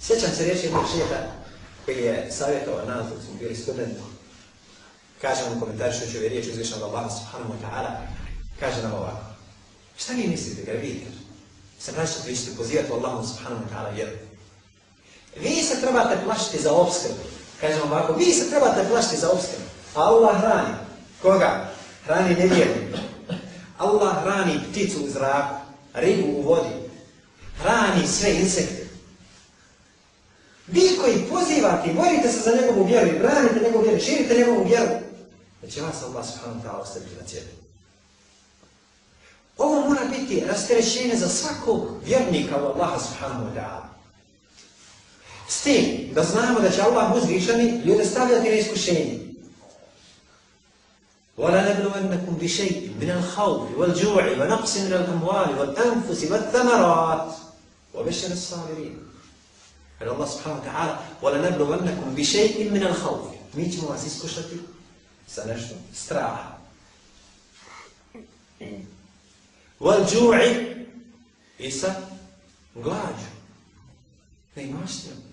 Sjećam se riječi jednog šeta koji je savjetovao nas dok smo bili studenti. Kaže nam komentar što će ove riječi uzvišnog Allaha subhanahu wa ta'ala. Kaže nam ovako. Šta vi mislite kada vidite? Se vraćate, vi ćete pozivati Allahu subhanahu wa ta'ala vjeru. Vi se trebate plašiti za obskrbu. Kažem ovako, vi se trebate plašiti za obskrbu. Allah hrani. Koga? Hrani nevjernika. Allah hrani pticu u zraku, ribu u vodi. Hrani sve insekte. Vi koji pozivate borite se za njegovu vjeru i branite njegovu vjeru, širite njegovu vjeru, da vas Allah subhanahu wa ta'ala ostaviti na cijelu. Ovo mora biti rasterećenje za svakog vjernika u Allaha subhanahu wa ta'ala. S tim da znamo da će Allah uzvišani ljude stavljati na iskušenje. وَلَنَبْلُوَنَّكُمْ بِشَيْءٍ مِنَ الْخَوْفِ وَالْجُوعِ وَنَقْصٍ مِنَ الْأَمْوَالِ وَالْأَنْفُسِ وَالثَّمَرَاتِ وَبَشِّرِ الصَّابِرِينَ Jer Allah subhanahu wa ta'ala وَلَنَبْلُوَنَّكُمْ بِشَيْءٍ مِنَ الْخَوْفِ Mi ćemo vas iskušati sa nešto straha. وَالْجُوعِ i sa glađu. Neimaštijom.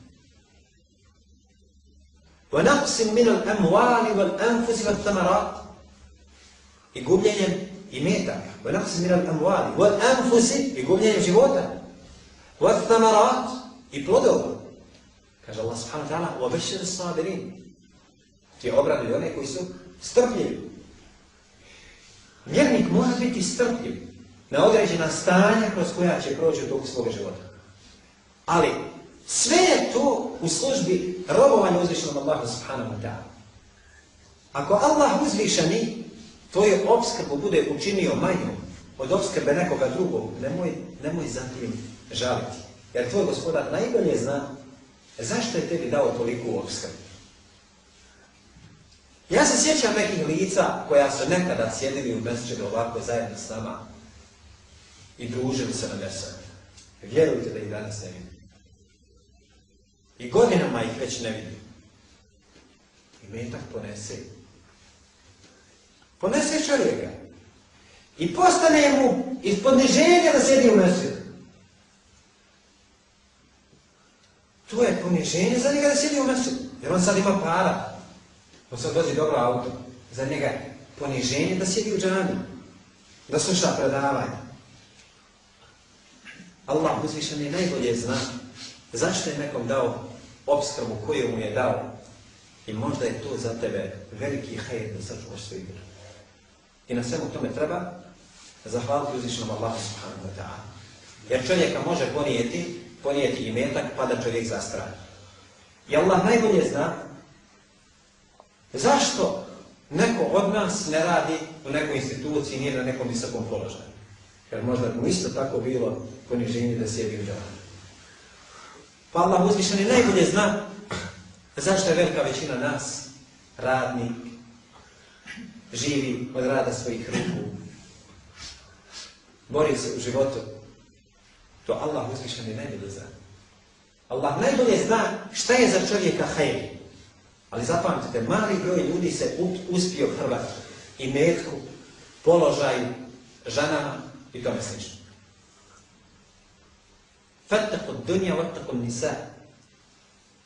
ونقص من الأموال والأنفس والثمرات i gubljenjem imetaka, ونقص من الأموال والأنفس i gubljenjem života, والثمرات i plodova. Kaže Allah subhanahu wa ta'ala, وَبَشِّرِ الصَّابِرِينَ Ti obrani one koji su strpljivi. Vjernik mora biti strpljiv na određena stanja kroz koja će proći u toku svoga života. Ali sve je to u službi robovanja uzvišenom Allahu subhanahu wa ta'ala. Ako Allah uzvišeni tvoju obskrbu bude učinio manju od obskrbe nekoga drugog, nemoj, nemoj za tim žaliti. Jer tvoj gospodar najbolje zna zašto je tebi dao toliku obskrbu. Ja se sjećam nekih lica koja su nekada sjedili u mesečedu ovako zajedno s nama i družili se na mesečedu. Vjerujte da ih danas ne vidim. I godinama ih već ne vidim. I metak ponese. Ponese čovjeka. I postane mu iz podniženja da sjedi u mjesecu. To je poniženje za njega da sjedi u mjesecu. Jer on sad ima para. On sad dođe dobro auto. Za njega je poniženje da sjedi u džami. Da sluša predavanje. Allah uzvišen je najbolje zna Zašto je nekom dao obskrbu koju mu je dao? I možda je to za tebe veliki hajed da sačuvaš svoj vjer. I na svemu tome treba zahvaliti uzvišenom Allahu subhanahu wa ta'ala. Jer čovjeka može ponijeti, ponijeti i metak, pa da čovjek zastrani. I Allah najbolje zna zašto neko od nas ne radi u nekoj instituciji, nije na nekom visokom položaju. Jer možda mu isto tako bilo poniženje da sjedi u džavu. Pa Allah uzvišen je najbolje zna zašto je velika većina nas radnik, živi od rada svojih ruku, bori se u životu. To Allah uzvišen je najbolje zna. Allah najbolje zna šta je za čovjeka hajr. Ali zapamtite, mali broj ljudi se uspio hrvati i metku, položaju, ženama i tome slično. Fattaku dunja, vattaku nisa.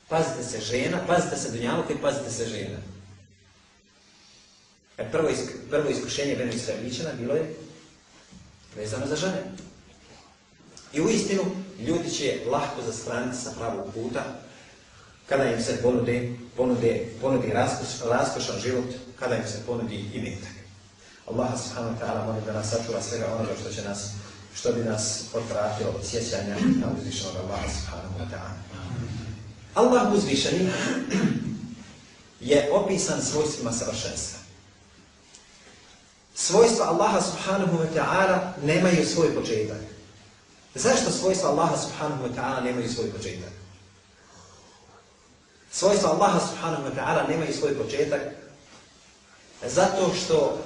Pazite se žena, pazite se dunjaluka i pazite se žena. Jer prvo, isk, prvo iskušenje Israeličana bilo je vezano za žene. I u istinu, ljudi će lahko zastraniti sa pravog puta kada im se ponude, ponude, ponudi raskoš, raskošan život, kada im se ponudi i. Allah subhanahu wa ta'ala molim da nas sačuva svega onoga što će nas što bi nas odvratilo od sjećanja na uzvišenog Allaha subhanahu wa ta'ala. Allah uzvišeni je opisan svojstvima savršenstva. Svojstva Allaha subhanahu wa ta'ala nemaju svoj početak. Zašto svojstva Allaha subhanahu wa ta'ala nemaju svoj početak? Svojstva Allaha subhanahu wa ta'ala nemaju svoj početak zato što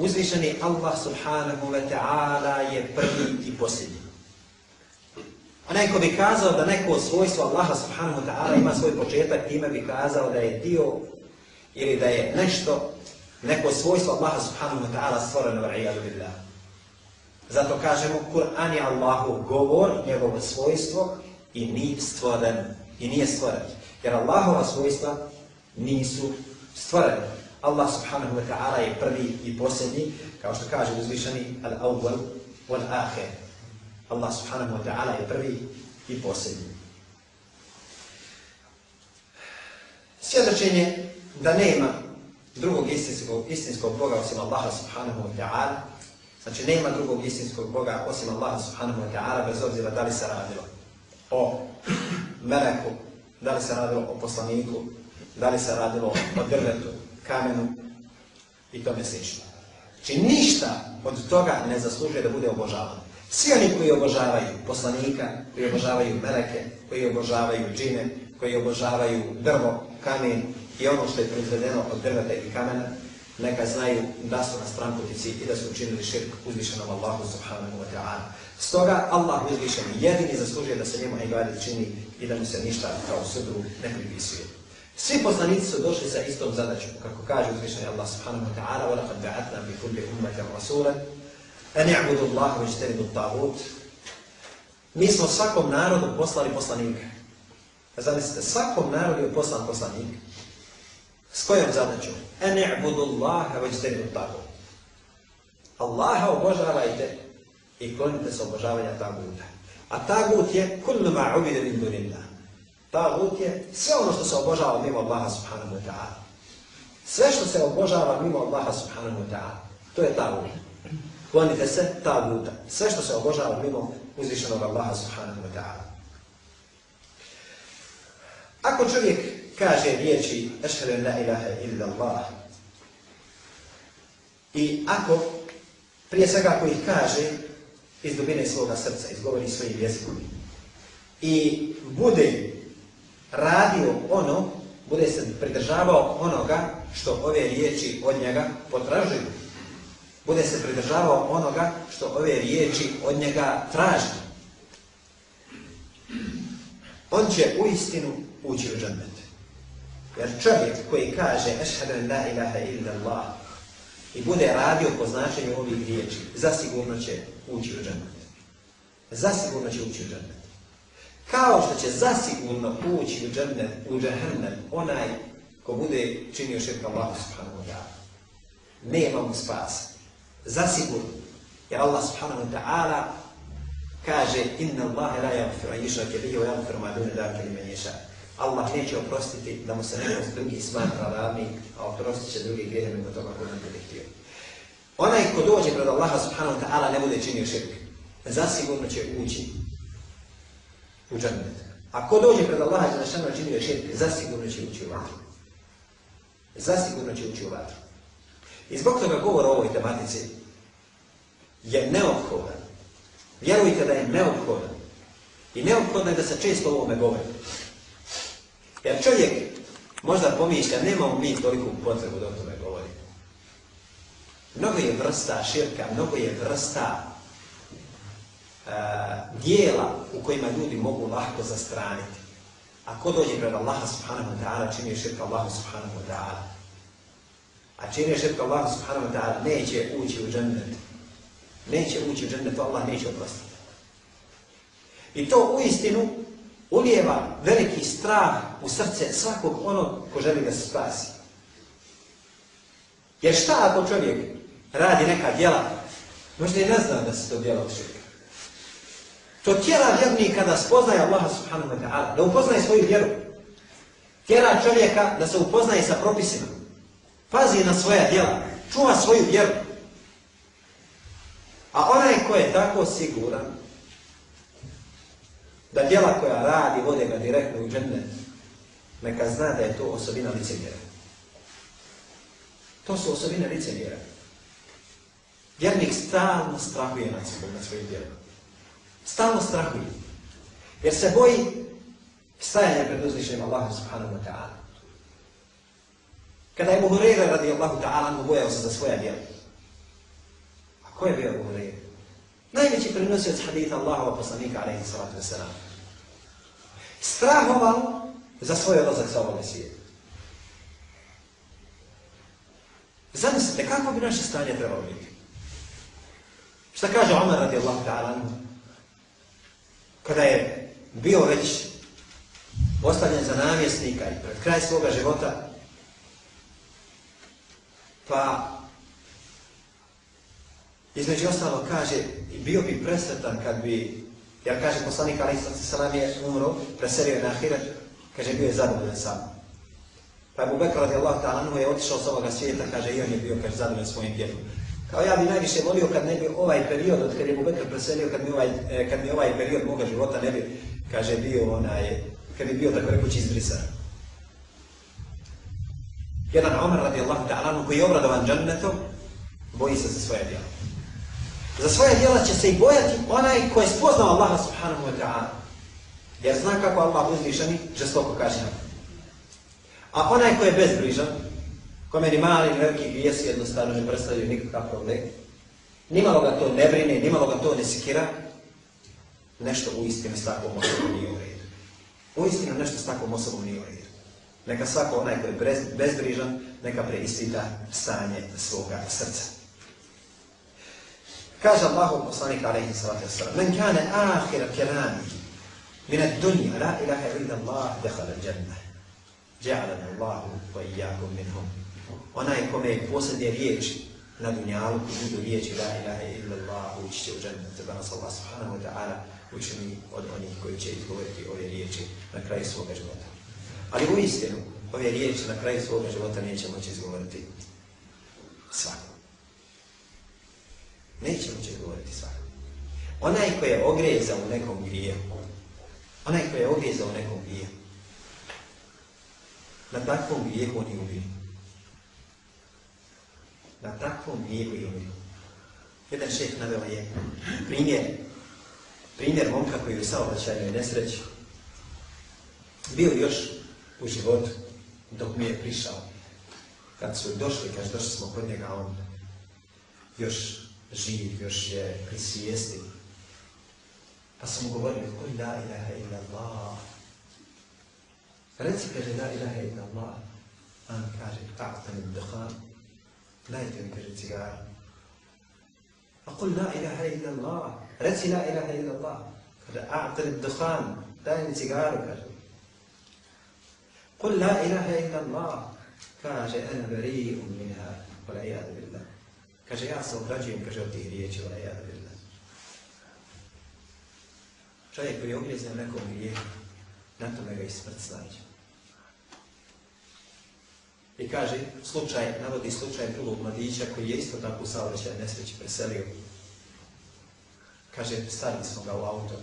Uzvišeni Allah subhanahu wa ta'ala je prvi i posljednji. Onaj ko bi kazao da neko svojstvo Allaha subhanahu wa ta'ala ima svoj početak, time bi kazao da je dio ili da je nešto, neko svojstvo Allaha subhanahu wa ta'ala stvoreno v'ijadu billah. Zato kažemo, Kur'an je Allahu govor, njegovo svojstvo i nije stvoren. I nije stvoren. Jer Allahova svojstva nisu stvorene. Allah subhanahu wa ta'ala je prvi i posljednji, kao što kaže uzvišeni al-awwal wal-akhir. Allah subhanahu wa ta'ala je prvi i posljednji. Svjedočenje da nema drugog istinskog, istinskog Boga osim Allaha subhanahu wa ta'ala, znači nema drugog istinskog Boga osim Allaha subhanahu wa ta'ala, bez obzira da li se radilo o meleku, da li se radilo o poslaniku, da li se radilo o drvetu, kamenu i tome slično. Znači ništa od toga ne zaslužuje da bude obožavan. Svi oni koji obožavaju poslanika, koji obožavaju meleke, koji obožavaju džine, koji obožavaju drvo, kamen i ono što je proizvedeno od drveta i kamena, neka znaju da su na stranputici i da su učinili širk uzvišenom Allahu subhanahu wa ta'ala. Stoga Allah uzvišen jedini zaslužuje da se njemu ibadet čini i da mu se ništa kao sudru ne pripisuje. Svi poslanici su došli sa istom zadaćom, kako kaže uzvišeni Allah subhanahu wa ta'ala وَلَقَدْ بَعَتْنَا بِكُلِّ أُمَّةً رَسُولًا أَنْ يَعْبُدُوا اللَّهُ وَاجْتَنِبُوا الطَّاغُوتَ Mi smo svakom narodu poslali poslanika. Zamislite, svakom narodu je poslan poslanik. S kojom zadaćom? أَنْ يَعْبُدُوا اللَّهَ وَاجْتَنِبُوا الطَّاغُوتَ Allaha obožavajte i klonite se obožavanja taguta. A tagut je kullu ma ubide min dunillah. Tagut je sve ono što se obožava mimo Allaha subhanahu wa ta'ala. Sve što se obožava mimo Allaha subhanahu wa ta'ala. To je tagut. Klonite se taguta. Sve što se obožava mimo uzvišenog Allaha subhanahu wa ta'ala. Ako čovjek kaže riječi Ešhedu la ilaha illa Allah i ako prije svega ako ih kaže iz dubine svoga srca, izgovori svojim jezikom i bude radio ono, bude se pridržavao onoga što ove riječi od njega potražuju. Bude se pridržavao onoga što ove riječi od njega traži. On će u istinu ući u džannet. Jer čovjek koji kaže Ešhedu la ilaha illa Allah i bude radio po značenju ovih riječi, zasigurno će ući u džennet. Zasigurno će ući u džennet. Kao što će zasigurno ući u džennet, u džahennem, onaj ko bude činio širka Allahu subhanahu wa ta'ala. Nema mu spas. Zasigurno. Jer Allah subhanahu wa ta'ala kaže inna Allahe la yaghfiru an yushraka bihi wa yaghfiru ma duna dhalika liman yasha. Allah neće oprostiti da mu se neko drugi smatra ravni, a oprostit će drugi grijehe mimo toga ko nam bude htio. Onaj ko dođe pred Allaha subhanahu wa ta'ala ne bude činio širk, zasigurno će ući u džannet. A ko dođe pred Allaha i zašano činio širk, zasigurno će ući u vatru. Zasigurno će ući u vatru. I zbog toga govor o ovoj tematici je neophodan. Vjerujte da je neophodan. I neophodno je da se često o ovome govori. Jer čovjek možda pomišlja, nemamo mi toliko potrebu da o tome govori. Mnogo je vrsta širka, mnogo je vrsta dijela u kojima ljudi mogu lahko zastraniti. A ko dođe pred Allaha subhanahu wa ta'ala, čini širka Allahu subhanahu wa ta'ala. A čini širka Allahu subhanahu wa ta'ala, neće ući u džennet. Neće ući u džennet, Allah neće oprostiti. I to u istinu ulijeva veliki strah u srce svakog onog ko želi da se spasi. Jer šta ako čovjek radi neka djela, možda i ne zna da se to djela od širka. To tjera vjernika da spoznaje Allaha subhanahu wa ta'ala, da upoznaje svoju vjeru. Tjera čovjeka da se upoznaje sa propisima. Pazi na svoja djela, čuva svoju vjeru. A onaj ko je tako siguran, da djela koja radi vode ga direktno u džennet, neka zna da je to osobina licemjera. To su osobine licemjera. Vjernik stalno strahuje nad svojim djelom. Stalno strahuje. Jer se boji stajanja pred uzvišenim Allahom subhanahu wa ta'ala. Kada je Abu Hureyre radi Allahu ta'ala, mu bojao se za svoja djela. A ko je bio Abu Hureyre? Najveći prenosioc hadita Allahova poslanika, alaihi salatu wasalam. Strahovao za svoj odlazak sa ovome svijetu. Zamislite, kako bi naše stanje trebalo biti? Šta kaže Omar radi Allahu ta'ala? Kada je bio već ostavljen za namjesnika i pred kraj svoga života, pa između ostalo kaže, bio bi presretan kad bi, jer kaže poslanik Ali Salam je umro, preselio je na Ahiret, kaže bio je zadovoljan sam. Pa Abu Bekr radijallahu ta'ala je otišao s ovoga svijeta, kaže i on je bio kaže zadovoljan svojim djelom. Kao ja bi najviše volio kad ne bi ovaj period, od kad je Abu Bekr preselio, kad mi ovaj, kad mi ovaj period moga života ne bi, kaže, bio onaj, kad bi bio tako rekući izbrisan. Jedan Omar radijallahu ta'ala koji je obradovan džannetom, boji se za svoje djela. Za svoje djela će se i bojati onaj ko je spoznao Allaha subhanahu wa ta'ala. Jer zna kako Allah uzvišeni žestoko kažnja. A onaj ko je bezbrižan, kome ni mali veliki grijes jednostavno ne predstavljaju nikakav problem, nimalo ga to ne brine, nimalo ga to ne sikira, nešto u istinu s takvom osobom nije u redu. U istinu nešto s takvom osobom nije u redu. Neka svako onaj koji je bezbrižan, neka preispita stanje svoga srca. Kaže Allahu poslanik alaihi sallatu wasallam, men kane ahira kelami min ad-dunja, la ilaha illa Allah, dekhala al-jannah. Ja'alana Allahu wa iyyakum minhum. Onaj kome je posljednje riječi na dunjalu, koji budu riječi la ilaha illa Allah, ući će u džennet. Da nas Allah subhanahu wa ta'ala učini od onih koji će izgovoriti ove riječi na kraju svoga života. Ali u istinu, ove riječi na kraju svoga života neće moći izgovoriti svako. Neće moći izgovoriti svako. Onaj koji je ogrezao u nekom grijehu, onaj koji je ogrezao u nekom grijehu, na takvom grijehu on je ubio. Na takvom grijehu je ubio. Jedan šeh navela je primjer, primjer momka koji je u saobraćajnoj nesreći bio još u životu dok mi je prišao. Kad su došli, kaže, došli smo kod njega, on još živ, još je pri svijesti. Pa su mu govorili, koji la ilaha illa Allah. Reci, kaže, la ilaha illa Allah. On kaže, ta'ta mi duhan. لا يتمكن اتباعه أقول لا إله إلا الله رأتي لا إله إلا الله. أعطل الدخان لا يعني انتقارك قل لا إله إلا الله. كاجة أنا بريء منها والعياذ بالله. كاجة أعصب رجيم كاجي تهريتي والعياذ بالله. Čovjek koji je ugrijezen nekom grijehu, na tome ga i smrt slađa. I kaže slučaj, navodi slučaj drugog mladića koji je isto tako u saobraćaju nesreći preselio kaže stavili smo ga u auto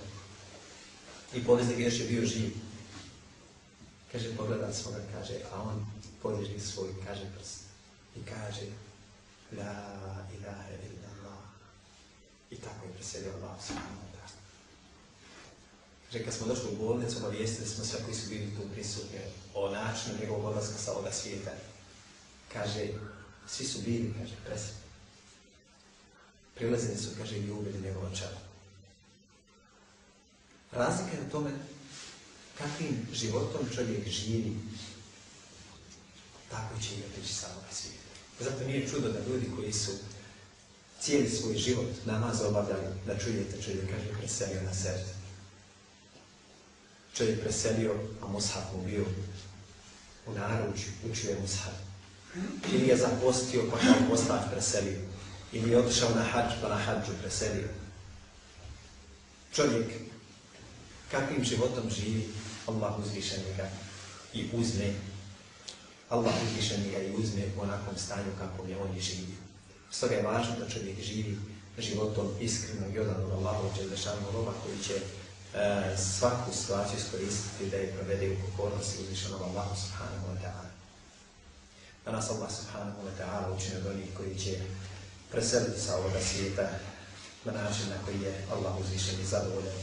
i ga još je bio živ Kaže, pogledali smo ga, kaže, a on podiži svoj, kaže, prst. I kaže, la ilaha illa Allah. I tako je preselio Allah subhanahu. Kaže, kad smo došli u bolnicu, obavijestili smo sve koji su bili tu prisutni o načinu njegovog odlaska sa ovoga svijeta. Kaže, svi su bili, kaže, presretni. Prilazili su, kaže, i ljubili njegovo čelo. Razlika je u tome kakvim životom čovjek živi, tako će i otići sa ovoga svijeta. Zato nije čudo da ljudi koji su cijeli svoj život namaz obavljali, da čujete, čovjek kaže, preselio na srce. Čovjek preselio, a mushaf mu bio u naručju, učio je mushaf. Ili je zapostio, pa kao postač preselio. Ili je otišao na hađ, pa na hađu preselio. Čovjek kakvim životom živi, Allah uzvišeni ga i uzme. Allah uzvišeni ga i uzme u onakvom stanju kako je on i živio. Stoga je važno da čovjek živi životom iskrenog i odanog Allahu Đelešanu roba koji će e, svaku situaciju iskoristiti da je provede u pokornosti uzvišenog Allahu subhanahu wa ta'ala. Da nas Allah subhanahu wa ta'ala učine od onih koji će preseliti sa ovoga svijeta na način na koji je Allah uzvišeni zadovoljan